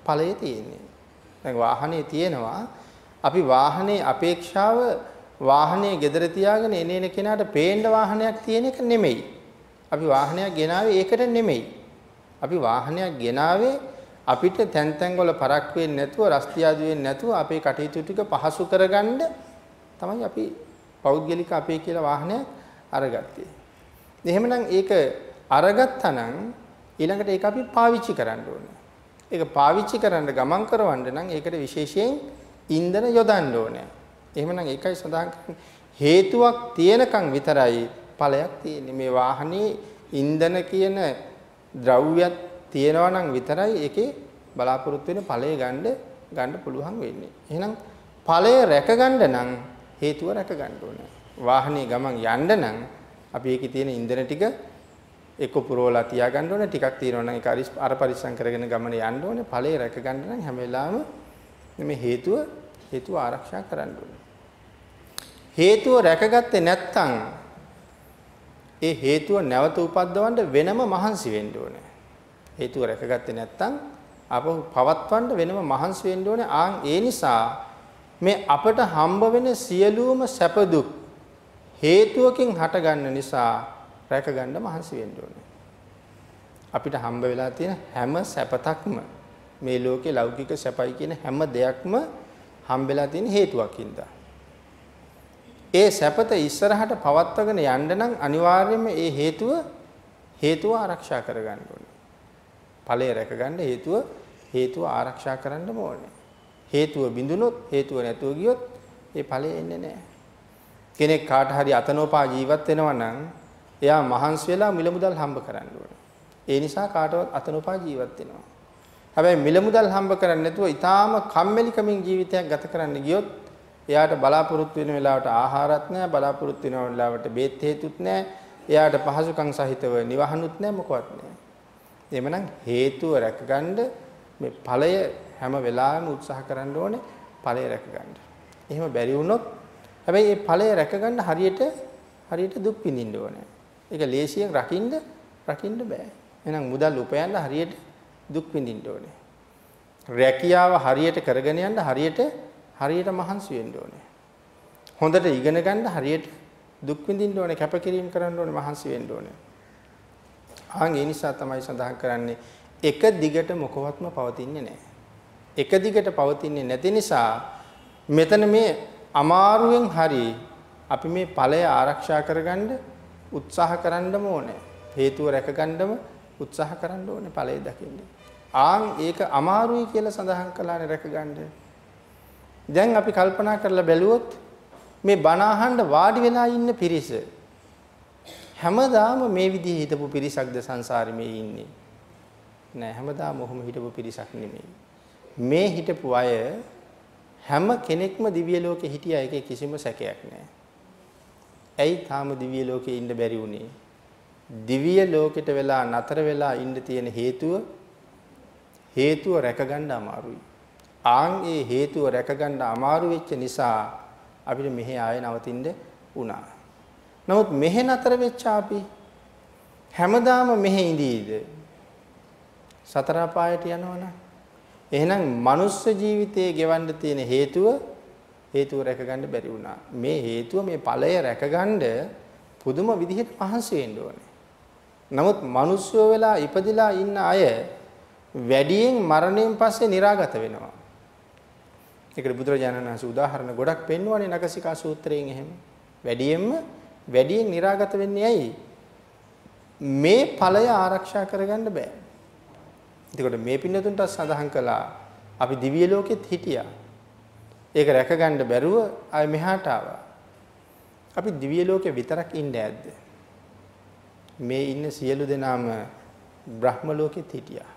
ඵලය තියෙන්නේ. දැන් වාහනේ තියෙනවා අපි වාහනේ අපේක්ෂාව වාහනේ gedara තියාගෙන එනේන කෙනාට පේන්න වාහනයක් තියෙන එක නෙමෙයි. අපි වාහනයක් ගෙනාවේ ඒකට නෙමෙයි. අපි වාහනයක් ගෙනාවේ අපිට තැන් තැන් වල පරක් වෙන්නේ නැතුව රස්තියාදු වෙන්නේ නැතුව අපේ කටයුතු ටික පහසු කරගන්න තමයි අපි පෞද්ගලික අපේ කියලා වාහනයක් අරගත්තේ. එහෙමනම් ඒක අරගත්තා නම් ඊළඟට ඒක අපි පාවිච්චි කරන්න ඕනේ. ඒක පාවිච්චි කරන්න ගමන් කරවන්න නම් ඒකට විශේෂයෙන් ඉන්ධන යොදන්න ඕනේ. එහෙමනම් ඒකයි සඳහන් හේතුවක් තියෙනකන් විතරයි ඵලයක් තියෙන්නේ. මේ වාහනේ ඉන්ධන කියන ද්‍රව්‍යයක් තියෙනවා නම් විතරයි ඒකේ බලාපොරොත්තු වෙන ඵලය ගන්න ගන්න පුළුවන් වෙන්නේ. එහෙනම් ඵලය රැකගන්න නම් හේතුව රැක ගන්න ඕනේ. වාහනේ ගමන් යන්න නම් අපි ඒකේ තියෙන ඉන්ධන ටික එක්ක පුරවලා තියාගන්න ඕනේ. ටිකක් තියෙනවා නම් ඒක අර පරිස්සම් කරගෙන ගමන යන්න ඕනේ. ඵලයේ රැක ගන්න නම් හැම වෙලාවෙම මේ හේතුව හේතුව ආරක්ෂා කරන්න ඕනේ. හේතුව රැකගත්තේ නැත්නම් ඒ හේතුව නැවත උපද්දවන්න වෙනම මහන්සි වෙන්න ඕනේ. හේතුව රැකගත්තේ නැත්නම් අපහු පවත්වන්න වෙනම මහන්සි වෙන්න ඕනේ. ආන් ඒ නිසා මේ අපට හම්බ වෙන සියලුම සැප දුක් හේතුවකින් හටගන්න නිසා රැකගන්න මහන්සි වෙන්න ඕනේ. අපිට හම්බ වෙලා තියෙන හැම සැපතක්ම මේ ලෝකේ ලෞකික සැපයි කියන හැම දෙයක්ම හම්බෙලා තියෙන හේතුවකින්ද. ඒ සැපත ඉස්සරහට පවත්වාගෙන යන්න නම් අනිවාර්යයෙන්ම ඒ හේතුව හේතුව ආරක්ෂා කරගන්න ඕනේ. ඵලය රැකගන්න හේතුව හේතුව ආරක්ෂා කරන්න ඕනේ. හේතුව බිඳුනොත් හේතුව නැතුව ගියොත් ඒ ඵලය එන්නේ නැහැ. කෙනෙක් කාට හරි අතනෝපා ජීවත් වෙනවා නම් එයා මහන්සි වෙලා මිල මුදල් හම්බ කරන්න ඕනේ. ඒ නිසා කාටවත් අතනෝපා ජීවත් වෙනවා. හැබැයි මිල මුදල් හම්බ කරන්නේ නැතුව ඊටාම කම්මැලිකමින් ජීවිතයක් ගත කරන්න ගියොත් එයාට බලාපොරොත්තු වෙන වෙලාවට ආහාරත් නැහැ බලාපොරොත්තු වෙන වෙලාවට බේත් හේතුත් නැහැ එයාට පහසුකම් සහිතව නිවහනුත් නැහැ මොකවත් නැහැ. එhmenan හේතුව රැකගන්න මේ ඵලය හැම වෙලාවෙම උත්සාහ කරන්න ඕනේ ඵලය රැකගන්න. එහෙම බැරි වුණොත් හැබැයි මේ ඵලය රැකගන්න හරියට හරියට දුක් විඳින්න ඕනේ. ඒක ලේසියෙන් රකින්න රකින්න බෑ. එහෙනම් මුදල් උපයන්න හරියට දුක් විඳින්න ඕනේ. රැකියාව හරියට කරගෙන යන්න හරියට හරියට මහන්සි වෙන්න ඕනේ. හොඳට ඉගෙන ගන්න හරියට දුක් විඳින්න ඕනේ, කැපකිරීම කරන්න ඕනේ, මහන්සි වෙන්න ඕනේ. ආන් ඒ නිසා තමයි සඳහන් කරන්නේ එක දිගට මොකවත්ම පවතින්නේ නැහැ. එක දිගට පවතින්නේ නැති නිසා මෙතන මේ අමාරුවෙන් හරි අපි මේ ඵලය ආරක්ෂා කරගන්න උත්සාහ කරන්නම ඕනේ. හේතුව රැකගන්නම උත්සාහ කරන්න ඕනේ ඵලය දකින්න. ආන් ඒක අමාරුයි කියලා සඳහන් කළානේ රැකගන්න. දැන් අපි කල්පනා කරලා බැලුවොත් මේ බණ අහන්න වාඩි වෙලා ඉන්න පිරිස හැමදාම මේ විදිහේ හිටපු පිරිසක්ද සංසාරේ මේ ඉන්නේ. නෑ හැමදාම ඔහොම හිටපු පිරිසක් නෙමෙයි. මේ හිටපු අය හැම කෙනෙක්ම දිව්‍ය ලෝකේ හිටියා එකේ කිසිම සැකයක් නෑ. ඇයි තාම දිව්‍ය ලෝකේ ඉන්න බැරි වුනේ? දිව්‍ය ලෝකෙට වෙලා නතර වෙලා ඉන්න තියෙන හේතුව හේතුව රැකගන්න අමාරුයි. ආන් ඒ හේතුව රැකගන්න අමාරු වෙච්ච නිසා අපිට මෙහි ආයෙ නවතින්න වුණා. නමුත් මෙහෙ නතර වෙච්ච අපි හැමදාම මෙහෙ ඉඳීද? සතර පායට යනවනම් එහෙනම් මනුස්ස ජීවිතයේ ගෙවන්න තියෙන හේතුව හේතුව රැකගන්න බැරි වුණා. මේ හේතුව මේ ඵලය රැකගන්න පුදුම විදිහට පහසු වෙන්න ඕනේ. නමුත් මිනිස්සු වෙලා ඉපදිලා ඉන්න අය වැඩියෙන් මරණයෙන් පස්සේ निराගත වෙනවා. ඒකට බුදුරජාණන් වහන්සේ උදාහරණ ගොඩක් පෙන්වන්නේ නගසිකා සූත්‍රයෙන් එහෙම. වැඩියෙන්ම වැඩියෙන් निराගත වෙන්නේ ඇයි? මේ ඵලය ආරක්ෂා කරගන්න බෑ. එතකොට මේ පින්නතුන්ට සඳහන් කළා අපි දිව්‍ය ලෝකෙත් හිටියා. ඒක රැකගන්න බැරුව ආය මෙහාට ආවා. අපි දිව්‍ය ලෝකේ විතරක් ඉන්න ඇද්ද? මේ ඉන්න සියලු දෙනාම බ්‍රහ්ම ලෝකෙත් හිටියා.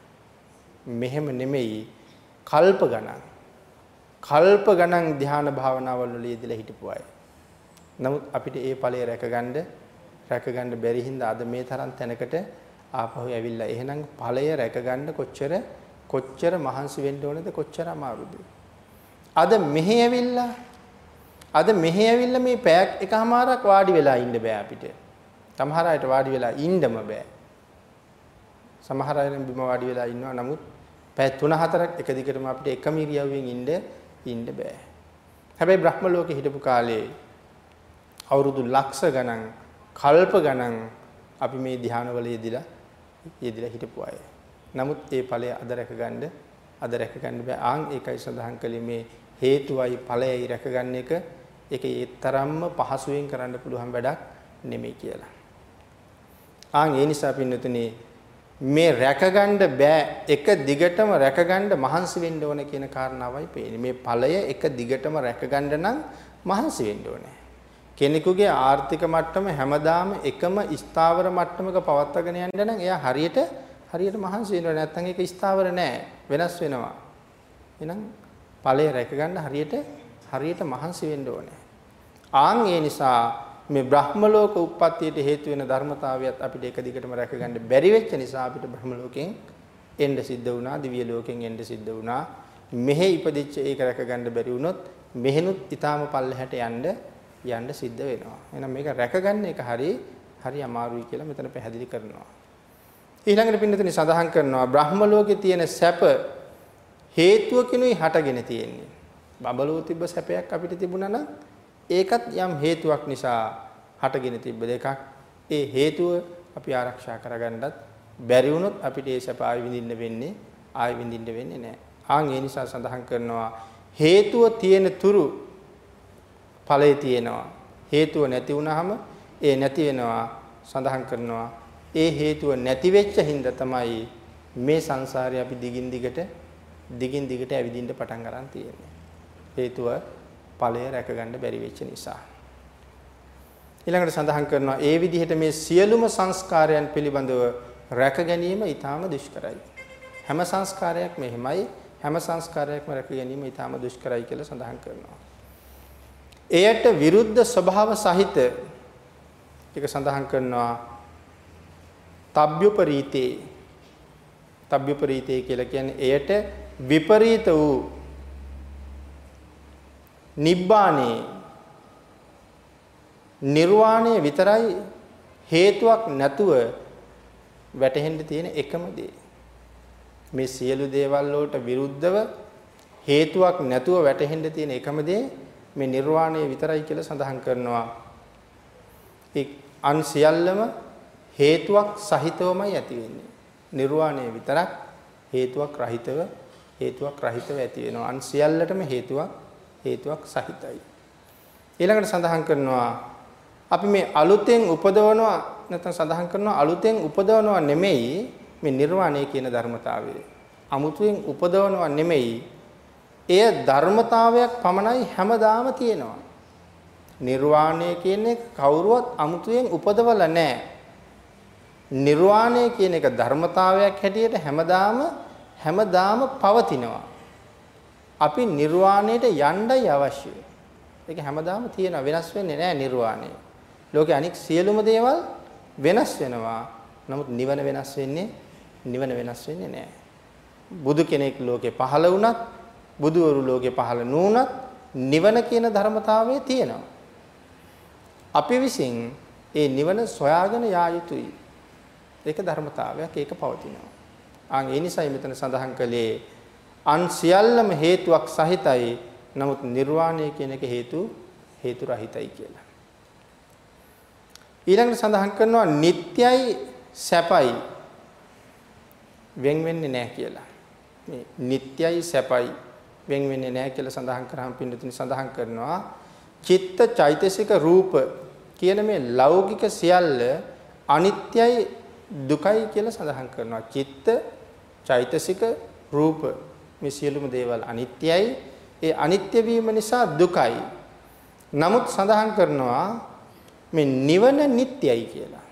මෙහෙම නෙමෙයි කල්ප ගණන්. කල්ප ගණන් ධ්‍යාන භාවනාවල් වල යෙදලා හිටපු අය. නමුත් අපිට ඒ ඵලය රැකගන්න රැකගන්න බැරි හින්දා අද මේ තරම් තැනකට ආපහු ඇවිල්ලා. එහෙනම් ඵලය රැකගන්න කොච්චර කොච්චර මහන්සි වෙන්න ඕනද? කොච්චර අමාරුද? අද මෙහෙ ඇවිල්ලා අද මෙහෙ ඇවිල්ලා මේ පැයක් එකමාරක් වාඩි වෙලා ඉන්න බෑ අපිට. සමහර අයට වාඩි වෙලා ඉන්නම බෑ. සමහර අය නම් බිම වාඩි වෙලා ඉන්නවා. නමුත් පැය 3-4ක් එක දිගටම අපිට එකම ඉරියව්වෙන් ඉන්න ඉන්න බෑ. හැබැයි බ්‍රහ්ම ලෝකේ හිටපු කාලේ අවුරුදු ලක්ෂ ගණන් කල්ප ගණන් අපි මේ ධානවල යෙදිලා යෙදිලා හිටපු අය. නමුත් ඒ ඵලය අද රැකගන්න අද රැකගන්න බෑ. ආන් ඒකයි සඳහන් කළේ මේ හේතුවයි ඵලයයි රැකගන්න එක ඒක ඒ තරම්ම පහසුවෙන් කරන්න පුළුවන් වැඩක් නෙමෙයි කියලා. ආන් ඒ නිසා පින්නතුනේ මේ රැකගන්න බෑ එක දිගටම රැකගන්න මහන්සි වෙන්න ඕන කියන කාරණාවයි පේන්නේ. මේ ඵලය එක දිගටම රැකගන්න නම් මහන්සි වෙන්න ඕනේ. කෙනෙකුගේ ආර්ථික මට්ටම හැමදාම එකම ස්ථාවර මට්ටමක පවත්වාගෙන යන්න නම් එයා හරියට හරියට මහන්සි වෙනවා. නැත්නම් ඒක ස්ථාවර නෑ. වෙනස් වෙනවා. එහෙනම් ඵලය රැකගන්න හරියට හරියට මහන්සි වෙන්න ඕනේ. ආන් ඒ නිසා මේ බ්‍රහ්ම ලෝක උප්පත්තියට හේතු වෙන ධර්මතාවයත් අපිට එක දිගටම රැකගන්න බැරි වෙච්ච නිසා අපිට බ්‍රහ්ම ලෝකෙන් එන්න සිද්ධ වුණා දිව්‍ය ලෝකෙන් එන්න සිද්ධ වුණා. මෙහි ඉපදිච්ච ඒක රැකගන්න බැරි වුණොත් මෙහෙනුත් ඊටාම පල්ලෙහාට යන්න යන්න සිද්ධ වෙනවා. එහෙනම් මේක රැකගන්න එක හරි හරි අමාරුයි කියලා මෙතන පැහැදිලි කරනවා. ඊළඟට පින්නතනි සඳහන් කරනවා බ්‍රහ්ම ලෝකේ තියෙන සැප හේතුවකිනුයි හටගෙන තියෙන්නේ. බබලෝ තිබ්බ සැපයක් අපිට තිබුණා නම් ඒකත් යම් හේතුවක් නිසා හටගෙන තිබ්බ දෙකක්. ඒ හේතුව අපි ආරක්ෂා කරගන්නත් බැරි වුණොත් අපිට ඒ සැප ආයි විඳින්න වෙන්නේ ආයි විඳින්න වෙන්නේ නැහැ. ආන් ඒ නිසා සඳහන් කරනවා හේතුව තියෙන තුරු ඵලයේ තියෙනවා. හේතුව නැති වුනහම ඒ නැති වෙනවා සඳහන් කරනවා. ඒ හේතුව නැති වෙච්ච හින්දා තමයි මේ සංසාරේ අපි දිගින් දිගට දිගින් දිගට ඇවිදින්න පටන් ගන්න තියෙන්නේ. හේතුව ඵලය රැකගන්න බැරි වෙච්ච නිසා. ඊළඟට සඳහන් කරනවා ඒ විදිහට මේ සියලුම සංස්කාරයන් පිළිබඳව රැක ගැනීම ඊටාම දුෂ්කරයි. හැම සංස්කාරයක්ම එහෙමයි හැම සංස්කාරයක්ම රැක ගැනීම ඊටාම දුෂ්කරයි කියලා සඳහන් කරනවා. එයට විරුද්ධ ස්වභාව සහිත ඒක සඳහන් කරනවා තබ්යුපරීතේ තබ්යුපරීතේ කියලා කියන්නේ එයට විපරීත වූ නිබ්බානේ නිර්වාණය විතරයි හේතුවක් නැතුව වැටහෙන්න තියෙන එකම දේ. මේ සියලු දේවල් වලට විරුද්ධව හේතුවක් නැතුව වැටහෙන්න තියෙන එකම දේ මේ නිර්වාණය විතරයි කියලා සඳහන් කරනවා. ඒ අන් සියල්ලම හේතුවක් සහිතවමයි ඇති වෙන්නේ. නිර්වාණය විතරක් හේතුවක් රහිතව හේතුවක් රහිතව ඇති වෙනවා. අන් සියල්ලටම හේතුවක් හේතුවක් සහිතයි. ඊළඟට සඳහන් කරනවා අපි මේ අලුතෙන් උපදවනවා නැත්නම් සඳහන් කරනවා අලුතෙන් උපදවනවා නෙමෙයි මේ නිර්වාණය කියන ධර්මතාවය. අමුතුවෙන් උපදවනවා නෙමෙයි. එය ධර්මතාවයක් පමණයි හැමදාම තියෙනවා. නිර්වාණය කියන එක කවුරුවත් අමුතුවෙන් උපදවලා නැහැ. නිර්වාණය කියන එක ධර්මතාවයක් හැටියට හැමදාම හැමදාම පවතිනවා. අපි නිර්වාණයට යන්නයි අවශ්‍යයි. ඒක හැමදාම තියෙනවා වෙනස් වෙන්නේ නැහැ නිර්වාණය. ලෝකේ අනික් සියලුම දේවල් වෙනස් වෙනවා. නමුත් නිවන වෙනස් වෙන්නේ නිවන වෙනස් වෙන්නේ නැහැ. බුදු කෙනෙක් ලෝකේ පහළ වුණත් බුදුවරු ලෝකේ පහළ නොවුණත් නිවන කියන ධර්මතාවය තියෙනවා. අපි විසින් ඒ නිවන සොයාගෙන යා යුතුයි. ඒක ධර්මතාවයක් ඒක පවතිනවා. ආන් ඒ නිසයි මෙතන සඳහන් කළේ අන් සියල්ලම හේතුවක් සහිතයි. නමුත් නිර්වාණය කියන එක හේතු හේතු රහිතයි කියලා. ඊළඟට සඳහන් කරනවා නිට්යයි සැපයි වෙන් වෙන්නේ නැහැ කියලා. මේ නිට්යයි සැපයි වෙන් වෙන්නේ නැහැ කියලා සඳහන් කරාම පින්නතුනි සඳහන් කරනවා චිත්ත චෛතසික රූප කියන මේ ලෞකික සියල්ල අනිත්‍යයි දුකයි කියලා සඳහන් කරනවා. චිත්ත චෛතසික රූප මේ සියලුම දේවල් අනිත්‍යයි. ඒ අනිත්‍ය වීම නිසා දුකයි. නමුත් සඳහන් කරනවා මේ නිවන නිට්ටයයි කියලා.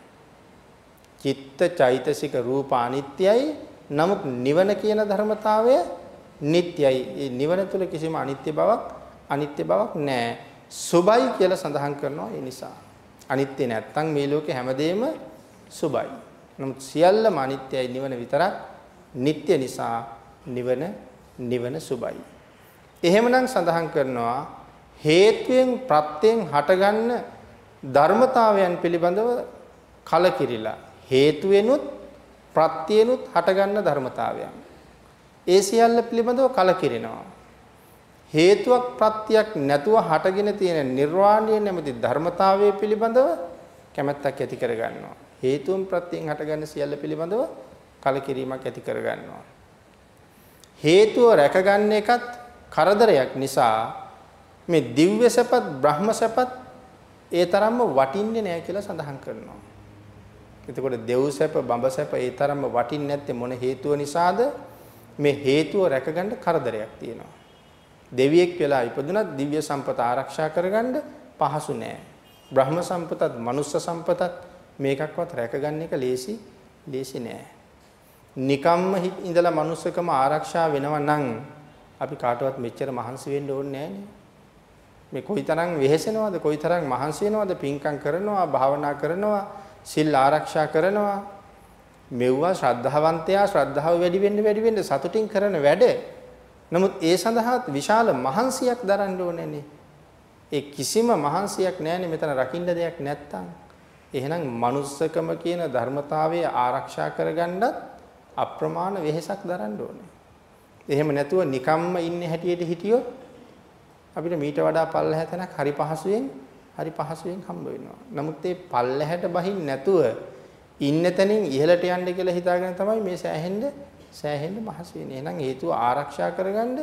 චිත්ත චෛතසික රූප අනිත්‍යයි. නමුත් නිවන කියන ධර්මතාවය නිට්ටයයි. ඒ නිවන තුල කිසිම අනිත්‍ය බවක් අනිත්‍ය බවක් නැහැ. සුබයි කියලා සඳහන් කරනවා ඒ නිසා. අනිත්‍ය නැත්තම් මේ ලෝකේ හැමදේම සුබයි. නමුත් සියල්ලම අනිත්‍යයි නිවන විතරක් නිට්ටය නිසා නිවන නිවන සුබයි. එහෙමනම් සඳහන් කරනවා හේතුයෙන් ප්‍රත්‍යයෙන් හටගන්න ධර්මතාවයන් පිළිබඳව කලකිරිලා හේතුවෙනුත් ප්‍රත්‍යයෙනුත් හටගන්න ධර්මතාවයන්. ඒ සියල්ල පිළිබඳව කලකිරෙනවා. හේතුවක් ප්‍රත්‍යක් නැතුව හටගෙන තියෙන නිර්වාණය නැමැති ධර්මතාවය පිළිබඳව කැමැත්තක් ඇති කරගන්නවා. හේතුන් ප්‍රත්‍යයෙන් හටගන්න සියල්ල පිළිබඳව කලකිරීමක් ඇති කරගන්නවා. හේතුව රැකගන්න එකත් කරදරයක් නිසා මේ දිව්‍ය සැපත් බ්‍රහ්ම සැපත් ඒ තරම්ම වටින්නේ නැහැ කියලා සඳහන් කරනවා. එතකොට දෙව් සැප බඹ සැප ඒ තරම්ම වටින්නේ නැත්තේ මොන හේතුව නිසාද? මේ හේතුව රැකගන්න කරදරයක් තියෙනවා. දෙවියෙක් වෙලා ඉපදුනත් දිව්‍ය සම්පත ආරක්ෂා කරගන්න පහසු නෑ. බ්‍රහ්ම සම්පතත් මනුස්ස සම්පතත් මේකක්වත් රැකගන්න එක ලේසි ලේසි නෑ. නිකම්ම ඉඳලා මනුස්සකම ආරක්ෂා වෙනවා නම් අපි කාටවත් මෙච්චර මහන්සි වෙන්න ඕනේ නෑනේ. මේ කොයිතරම් වෙහෙසෙනවද කොයිතරම් මහන්සි වෙනවද පින්කම් කරනවා භාවනා කරනවා සිල් ආරක්ෂා කරනවා මෙව්වා ශ්‍රද්ධාවන්තයා ශ්‍රද්ධාව වැඩි වෙන්න වැඩි වෙන්න සතුටින් කරන වැඩ. නමුත් ඒ සඳහාත් විශාල මහන්සියක් දරන්න ඕනේනේ. ඒ කිසිම මහන්සියක් නැහැනේ මෙතන රකින්න දෙයක් නැත්තම්. එහෙනම් manussකම කියන ධර්මතාවය ආරක්ෂා කරගන්නත් අප්‍රමාණ වෙහෙසක් දරන්න ඕනේ. එහෙම නැතුව නිකම්ම ඉන්නේ හැටියට හිටියොත් අපිට මීට වඩා පල්ලෙහැ තැනක් හරි පහසුවෙන් හරි පහසුවෙන් හම්බ වෙනවා. නමුත් මේ පල්ලෙහැට බහින් නැතුව ඉන්න තැනින් ඉහළට යන්න කියලා හිතාගෙන තමයි මේ සෑහෙන්න සෑහෙන්න මහසු වෙන්නේ. එහෙනම් හේතුව ආරක්ෂා කරගන්න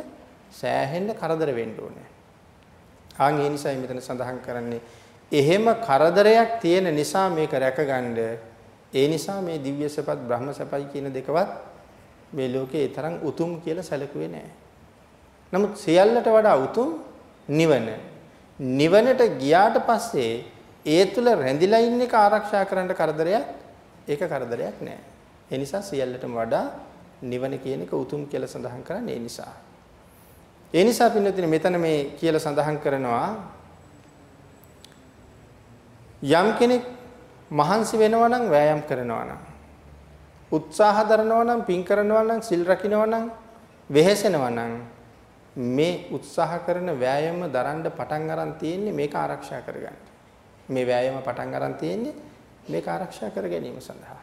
සෑහෙන්න කරදර වෙන්න ඕනේ. ආන් ඒ නිසායි මෙතන සඳහන් කරන්නේ එහෙම කරදරයක් තියෙන නිසා මේක රැකගන්න ඒ නිසා මේ දිව්‍ය සපත් බ්‍රහ්ම සපයි කියන දෙකවත් මේ ලෝකේ ඒ තරම් උතුම් කියලා සැලකුවේ නැහැ. නමුත් සියල්ලට වඩා උතුම් නිවන. නිවනට ගියාට පස්සේ ඒ තුල රැඳිලා ඉන්න එක ආරක්ෂා කරන්න කරදරයක් ඒක කරදරයක් නෑ. ඒ නිසා සියල්ලටම වඩා නිවන කියන එක උතුම් කියලා සඳහන් කරන්නේ ඒ නිසා. ඒ නිසා පින්නතින මෙතන මේ කියලා සඳහන් කරනවා යම් කෙනෙක් මහන්සි වෙනවා නම් වෑයම් කරනවා නම් උත්සාහ දරනවා නම් පින් කරනවා නම් සිල් රකින්නවා නම් වෙහෙසෙනවා නම් මේ උත්සාහ කරන වෑයම දරන්න පටන් අරන් තියෙන්නේ මේක ආරක්ෂා කරගන්න. මේ වෑයම පටන් අරන් තියෙන්නේ මේක ආරක්ෂා කර ගැනීම සඳහා.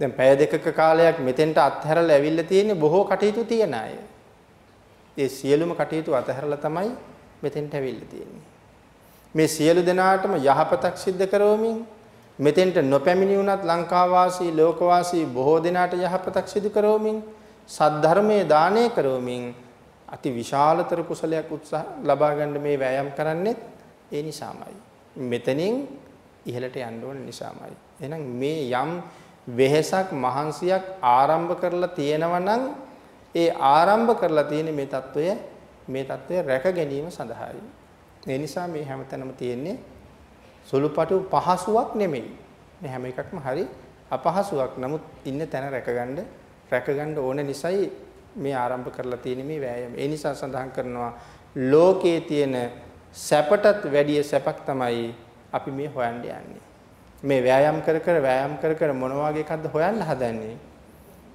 දැන් පැය දෙකක කාලයක් මෙතෙන්ට අත්හැරලා ඇවිල්ලා තියෙන්නේ බොහෝ කටයුතු තියන අය. ඒ සියලුම කටයුතු අතහැරලා තමයි මෙතෙන්ට ඇවිල්ලා තියෙන්නේ. මේ සියලු දෙනාටම යහපතක් සිද්ධ කරවමින් මෙතෙන්ට නොපැමිණි වුණත් ලංකාවාසී ලෝකවාසී බොහෝ දෙනාට යහපතක් සිදු කරවමින් සද්ධර්මයේ දානය කරවමින් අති විශාලතර කුසලයක් උත්සාහ ලබා ගන්න මේ වෑයම් කරන්නේ ඒ නිසාමයි. මෙතනින් ඉහළට යන්න ඕන නිසාමයි. එහෙනම් මේ යම් වෙහසක් මහන්සියක් ආරම්භ කරලා තියෙනවා නම් ඒ ආරම්භ කරලා තියෙන මේ తত্ত্বය මේ తত্ত্বය රැක ගැනීම සඳහායි. ඒ නිසා මේ හැමතැනම තියෙන්නේ සුළුපටු පහසුවක් නෙමෙයි. මේ හැම එකක්ම හරි අපහසුවක්. නමුත් ඉන්න තැන රැකගන්න රැකගන්න ඕන නිසායි මේ ආරම්භ කරලා තියෙන මේ වෑයම. ඒ නිසා සඳහන් කරනවා ලෝකයේ තියෙන සැපටත් වැඩිය සැපක් තමයි අපි මේ හොයන්න යන්නේ. මේ වෑයම් කර කර වෑයම් කර කර මොන වගේ එකක්ද හොයන්න හදන්නේ?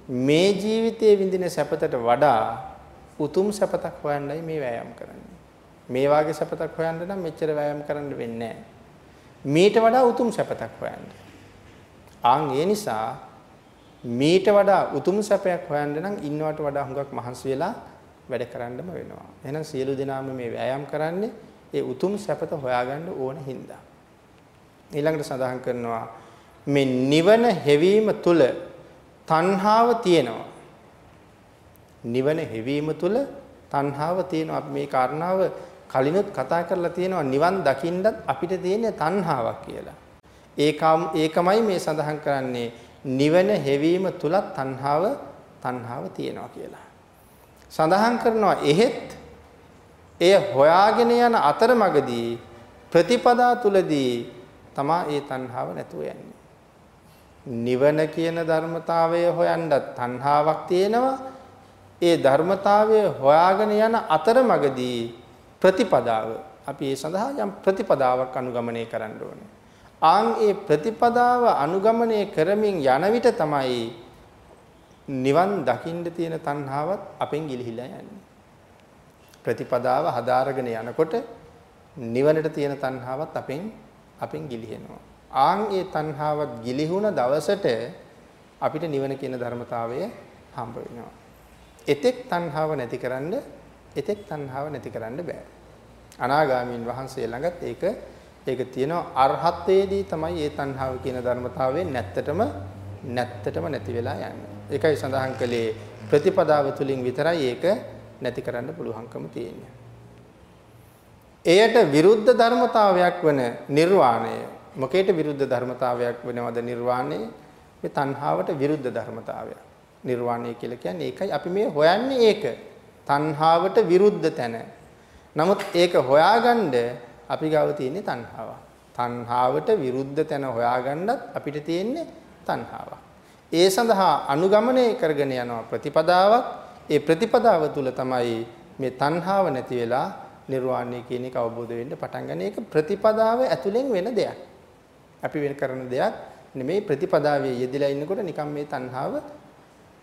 මේ ජීවිතයේ විඳින සැපතට වඩා උතුම් සැපතක් හොයන්නයි මේ වෑයම් කරන්නේ. මේ වාගේ සැපතක් හොයන්න නම් මෙච්චර වෑයම් කරන්න වෙන්නේ නැහැ. මීට වඩා උතුම් සැපතක් හොයන්න. ආන් ඒ නිසා මීට වඩා උතුම් සැපයක් හොයන්න නම් ඉන්නවට වඩා හුඟක් මහන්සි වෙලා වැඩ කරන්නම වෙනවා. එහෙනම් සියලු දෙනාම මේ වෑයම් කරන්නේ ඒ උතුම් සැපත හොයාගන්න ඕන හින්දා. ඊළඟට සඳහන් කරනවා මේ නිවන හැවීම තුල තණ්හාව තියෙනවා. නිවන හැවීම තුල තණ්හාව තියෙනවා. අපි මේ කාරණාව කලිනුත් කතා කරලා තියෙනවා නිවන් දකින්නත් අපිට තියෙන තණ්හාවක් කියලා. ඒකම ඒකමයි මේ සඳහන් කරන්නේ නිවන හැවීම තුලත් තණ්හාව තණ්හාව තියෙනවා කියලා. සඳහන් කරනවා එහෙත් එය හොයාගෙන යන අතරමඟදී ප්‍රතිපදා තුලදී තමා ඒ තණ්හාව නැතුව යන්නේ. නිවන කියන ධර්මතාවය හොයන්නත් තණ්හාවක් තියෙනවා. ඒ ධර්මතාවය හොයාගෙන යන අතරමඟදී ප්‍රතිපදාව අපි ඒ සඳහා යම් ප්‍රතිපදාවක් අනුගමනය කරන්න ඕනේ. ආන් ඒ ප්‍රතිපදාව අනුගමනය කරමින් යන විට තමයි නිවන් දකින්න තියෙන තණ්හාවත් අපෙන් ගිලිහිලා යන්නේ. ප්‍රතිපදාව හදාරගෙන යනකොට නිවනට තියෙන තණ්හාවත් අපෙන් අපෙන් ගිලිහෙනවා. ආන් ඒ තණ්හාවත් ගිලිහුණ දවසට අපිට නිවන කියන ධර්මතාවය හම්බ වෙනවා. එතෙක් තණ්හාව නැතිකරන්න එතෙක් තණ්හාව නැතිකරන්න බෑ. අනාගාමීන් වහන්සේ ළඟත් ඒක ඒක තියෙනවා අරහත්ත්වයේදී තමයි ඒ තණ්හාව කියන ධර්මතාවයෙන් නැත්තටම නැත්තටම නැති වෙලා යන්නේ. ඒකයි සඳහන් කළේ ප්‍රතිපදාව තුලින් විතරයි ඒක නැති කරන්න පුළුවන්කම තියෙන්නේ. එයට විරුද්ධ ධර්මතාවයක් වන නිර්වාණය මොකේට විරුද්ධ ධර්මතාවයක් වෙනවද නිර්වාණය? මේ තණ්හාවට විරුද්ධ ධර්මතාවයක්. නිර්වාණය කියලා කියන්නේ ඒකයි අපි මේ හොයන්නේ ඒක. තණ්හාවට විරුද්ධ තැන. නමුත් ඒක හොයාගන්න අපි ගාව තියෙන්නේ තණ්හාව. තණ්හාවට විරුද්ධ තැන හොයාගන්නත් අපිට තියෙන්නේ තණ්හාවක්. ඒ සඳහා අනුගමනය කරගෙන යන ප්‍රතිපදාවක් ඒ ප්‍රතිපදාව තුල තමයි මේ තණ්හාව නැති වෙලා නිර්වාණය කියන එක අවබෝධ වෙන්න පටන් ගන්න. ඒක ප්‍රතිපදාව ඇතුලෙන් වෙන දෙයක්. අපි වෙන කරන දෙයක් නෙමෙයි ප්‍රතිපදාවේ යෙදලා ඉන්නකොට නිකම් මේ තණ්හාව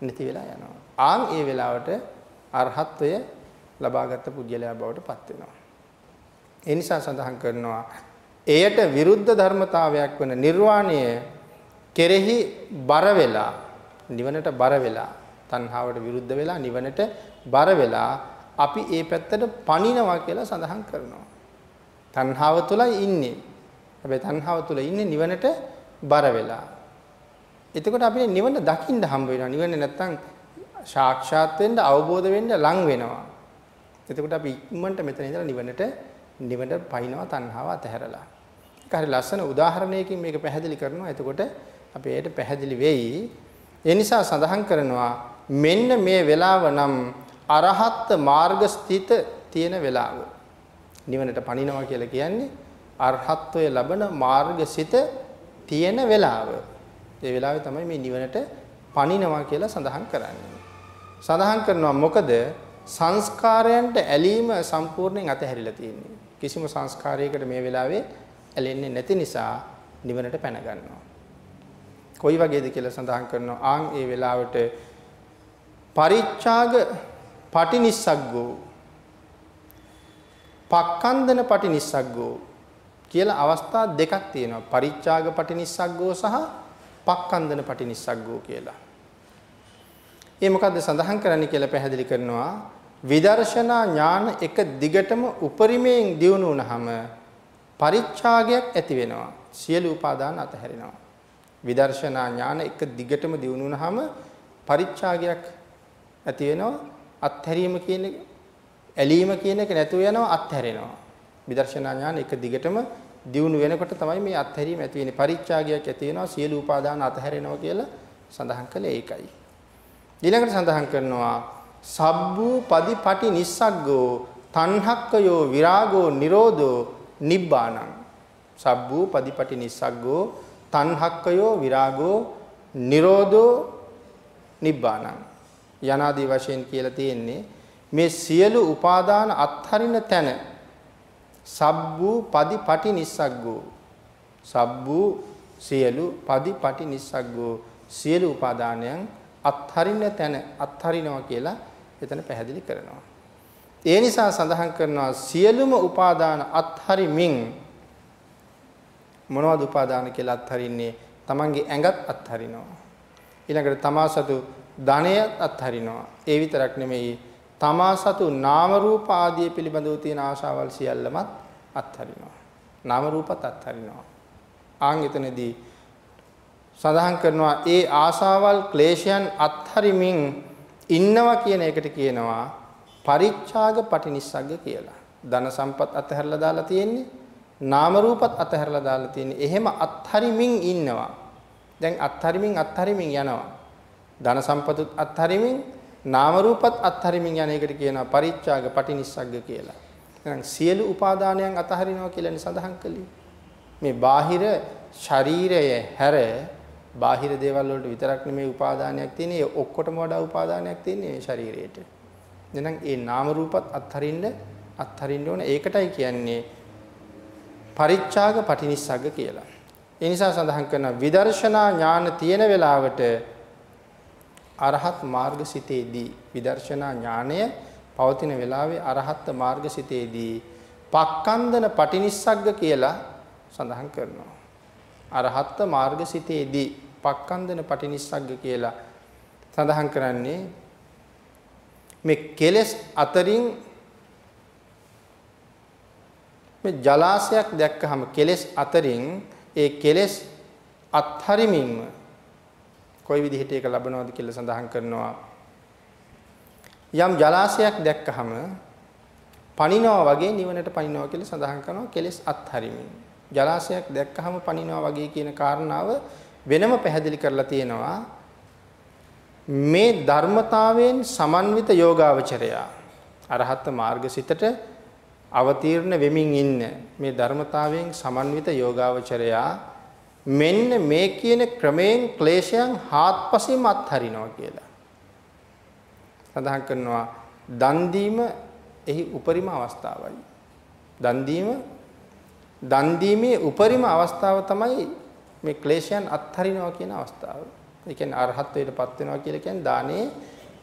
නැති වෙලා යනවා. ආන් ඒ වෙලාවට අරහත්වය ලබාගත් පුජ්‍යලයා බවට පත් වෙනවා. ඒ නිසා සඳහන් කරනවා එයට විරුද්ධ ධර්මතාවයක් වන නිර්වාණය කෙරෙහි බර වෙලා නිවනට බර වෙලා තණ්හාවට විරුද්ධ වෙලා නිවනට බර වෙලා අපි ඒ පැත්තට පණිනවා කියලා සඳහන් කරනවා. තණ්හාව තුලයි ඉන්නේ. හැබැයි තණ්හාව තුල ඉන්නේ නිවනට බර වෙලා. එතකොට අපිට නිවන දකින්න හම්බ වෙනවා. නිවන නැත්තම් සාක්ෂාත් වෙන්න අවබෝධ වෙන්න ලං වෙනවා. එතකොට අපි ඉක්මනට මෙතන ඉඳලා නිවනට නිවනට පයින්නවා තණ්හාව අතහැරලා. ඒක හරි ලස්සන උදාහරණයකින් මේක පැහැදිලි කරනවා. එතකොට අපි ඒකට පැහැදිලි වෙයි. ඒ නිසා සඳහන් කරනවා මෙන්න මේ වෙලාව නම් අරහත් මාර්ග ස්ථිත තියෙන වෙලාව. නිවනට පණිනවා කියලා කියන්නේ අරහත්ත්වය ලබන මාර්ගසිත තියෙන වෙලාව. ඒ වෙලාවේ තමයි මේ නිවනට පණිනවා කියලා සඳහන් කරන්නේ. සඳහන් කරනවා මොකද සංස්කාරයන්ට ඇලීම සම්පූර්ණයෙන් අතහැරිලා තියෙන්නේ. කිසිම සංස්කාරයකට මේ වෙලාවේ ඇලෙන්නේ නැති නිසා නිවනට පැන ගන්නවා. කොයි වගේද කියලා සඳහන් කරනවා ආන් ඒ වෙලාවට පරිච්ඡාග පටිනිස්සග්ගෝ පක්කන්දන පටිනිස්සග්ගෝ කියලා අවස්ථා දෙකක් තියෙනවා. පරිත්‍යාග පටිනිස්සග්ගෝ සහ පක්කන්දන පටිනිස්සග්ගෝ කියලා. ඒ මොකද්ද සඳහන් කරන්නේ කියලා පැහැදිලි කරනවා. විදර්ශනා ඥාන එක දිගටම උපරිමයෙන් දියුණු වුණාම පරිත්‍යාගයක් ඇති වෙනවා. සියලු උපාදාන අතහැරෙනවා. විදර්ශනා ඥාන එක දිගටම දියුණු වුණාම පරිත්‍යාගයක් ඇති වෙනවා. අත්හැරීම කියන එක ඇලීම කියන එක නැතුව යනවා අත්හැරෙනවා. විදර්ශනා ඥාන එක දිගටම දියුණු වෙනකොට තමයි මේ අත්හැරීම ඇති වෙන්නේ. පරිත්‍යාගයක් ඇති වෙනවා සියලු උපාදාන අතහැරෙනවා කියලා සඳහන් කළේ ඒකයි. ඊළඟට සඳහන් කරනවා සබ්බූ පදිපටි නිස්සග්ගෝ තණ්හක්කයෝ විරාගෝ නිරෝධෝ නිබ්බානං සබ්බූ පදිපටි නිස්සග්ගෝ තණ්හක්කයෝ විරාගෝ නිරෝධෝ නිබ්බානං යනාදී වශයෙන් කියලා තියෙන්නේ මේ සියලු උපාදාන අත්හරින තැන සබ්බූ පදිපටි නිස්සග්ගෝ සබ්බූ සියලු පදිපටි නිස්සග්ගෝ සියලු උපාදානයන් අත්හරින්න තැන අත්හරිනවා කියලා එතන පැහැදිලි කරනවා. ඒ නිසා සඳහන් කරනවා සියලුම උපාදාන අත්හරිමින් මොනවද උපාදාන කියලා අත්හරින්නේ? තමන්ගේ ඇඟත් අත්හරිනවා. ඊළඟට තමා සතු ධනය අත්හරිනවා. ඒ විතරක් නෙමෙයි තමා සතු නාම රූප ආදී පිළිබඳව තියෙන ආශාවල් සියල්ලමත් අත්හරිනවා. නාම රූපත් අත්හරිනවා. ආන් එතනදී සඳහන් කරනවා ඒ ආශාවල් ක්ලේශයන් අත්හරිමින් ඉන්නවා කියන එකට කියනවා පරිච්ඡාග පටිනිස්සග්ග කියලා. ධන සම්පත් අතහැරලා දාලා තියෙන්නේ නාම රූපත් අතහැරලා දාලා තියෙන්නේ. එහෙම අත්හරිමින් ඉන්නවා. දැන් අත්හරිමින් අත්හරිමින් යනවා. ධන සම්පතුත් අත්හරිමින් නාම රූපත් අත්හරිමින් යන එකට කියනවා පරිච්ඡාග පටිනිස්සග්ග කියලා. එහෙනම් සියලු උපාදානයන් අතහරිනවා කියලානේ සඳහන් කළේ. මේ බාහිර ශරීරය හැර බාහිර දේවල් වලට විතරක් නෙමෙයි උපාදානයක් තියෙන්නේ ඒ ඔක්කොටම වඩා උපාදානයක් තියෙන්නේ මේ ශරීරයට. එහෙනම් ඒ නාම රූපත් අත්හරින්න අත්හරින්න ඕන ඒකටයි කියන්නේ පරිච්ඡාග පටිනිස්සග්ග කියලා. ඒ නිසා සඳහන් කරන විදර්ශනා ඥාන තියෙන වෙලාවට අරහත් මාර්ගසිතේදී විදර්ශනා ඥානය පවතින වෙලාවේ අරහත් මාර්ගසිතේදී පක්කන්දන පටිනිස්සග්ග කියලා සඳහන් කරනවා. අරහත් මාර්ගසිතේදී පක්කන්දන පටිනිස්සග්ග කියලා සඳහන් කරන්නේ මේ කෙලෙස් අතරින් මේ ජලාශයක් දැක්කහම කෙලෙස් අතරින් ඒ කෙලෙස් අත්හරිමින්ම කොයි විදිහට ඒක ලබනවද කියලා සඳහන් කරනවා. යම් ජලාශයක් දැක්කහම පනිනවා වගේ නිවනට පනිනවා කියලා සඳහන් කරනවා කෙලෙස් අත්හරිමින්. ජලාශයක් දැක්කහම පනිනවා වගේ කියන කාරණාව වෙනම පැහැදිලි කරලා තියෙනවා. මේ ධර්මතාවයෙන් සමන්විත යෝගාවචරයා අරහත් මාර්ගසිතට අවතීර්ණ වෙමින් ඉන්න මේ ධර්මතාවයෙන් සමන්විත යෝගාවචරයා මෙන්න මේ කියන ක්‍රමයෙන් ක්ලේශයන් හාත්පසින්ම අත්හරිනවා කියලා. සඳහන් කරනවා දන් දීම එහි උපරිම අවස්ථාවයි. දන් දීම දන් දීමේ උපරිම අවස්ථාව තමයි මේ ක්ලේශයන් අත්හරිනවා කියන අවස්ථාව. ඒ කියන්නේ අරහත්ත්වයටපත් වෙනවා කියලා කියන්නේ දානේ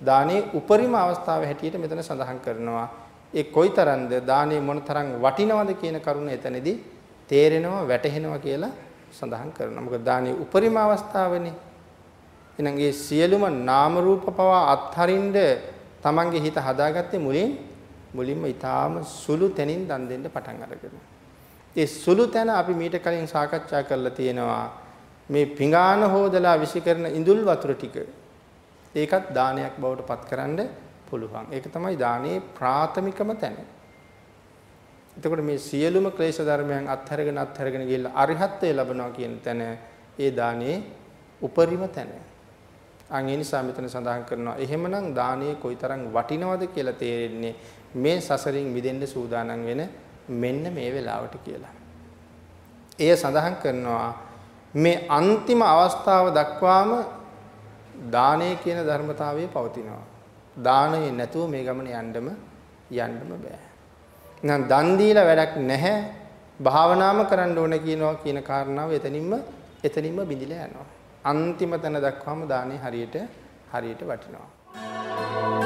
දානේ උපරිම අවස්ථාව හැටියට මෙතන සඳහන් කරනවා. ඒ කොයිතරම්ද දානේ මොනතරම් වටිනවද කියන කරුණ එතනදී තේරෙනවා වැටහෙනවා කියලා සඳහන් කරනවා. මොකද දානේ උපරිම අවස්ථාවනේ. එහෙනම් ඒ සියලුම නාම රූප පවා අත්හරින්න තමන්ගේ හිත හදාගත්තේ මුලින් මුලින්ම ඊටාම සුළු තැනින් දන් දෙන්න පටන් අරගෙන. ඒ සුළු තැන අපි මීට කලින් සාකච්ඡා කරලා තියෙනවා. මේ පිඟාන හොදලා විසිකරන ඉඳුල් වතුර ටික ඒකත් දානයක් බවට පත්කරන්න පුළුවන්. ඒක තමයි දානයේ ප්‍රාථමිකම තැන. එතකොට මේ සියලුම ක්ලේශ ධර්මයන් අත්හැරගෙන අත්හැරගෙන ගිහිල්ලා අරිහත්ත්වය ලබනවා කියන තැන ඒ දානයේ උපරිම තැන. අන් ඒ නිසා මෙතන සඳහන් කරනවා එහෙමනම් දානයේ කොයිතරම් වටිනවද කියලා තේරෙන්නේ මේ සසරින් මිදෙන්න සූදානම් වෙන මෙන්න මේ වෙලාවට කියලා. එය සඳහන් කරනවා මේ අන්තිම අවස්ථාව දක්වාම දානය කියන ධර්මතාවය පවතිනවා. දානය නැතුව මේ ගමන යන්නම යන්නම බෑ. එහෙනම් දන් දීලා වැඩක් නැහැ. භාවනාම කරන්න ඕන කියනවා කියන කාරණාව එතනින්ම එතනින්ම බිඳිලා යනවා. අන්තිම තැන දක්වාම දානේ හරියට හරියට වටිනවා.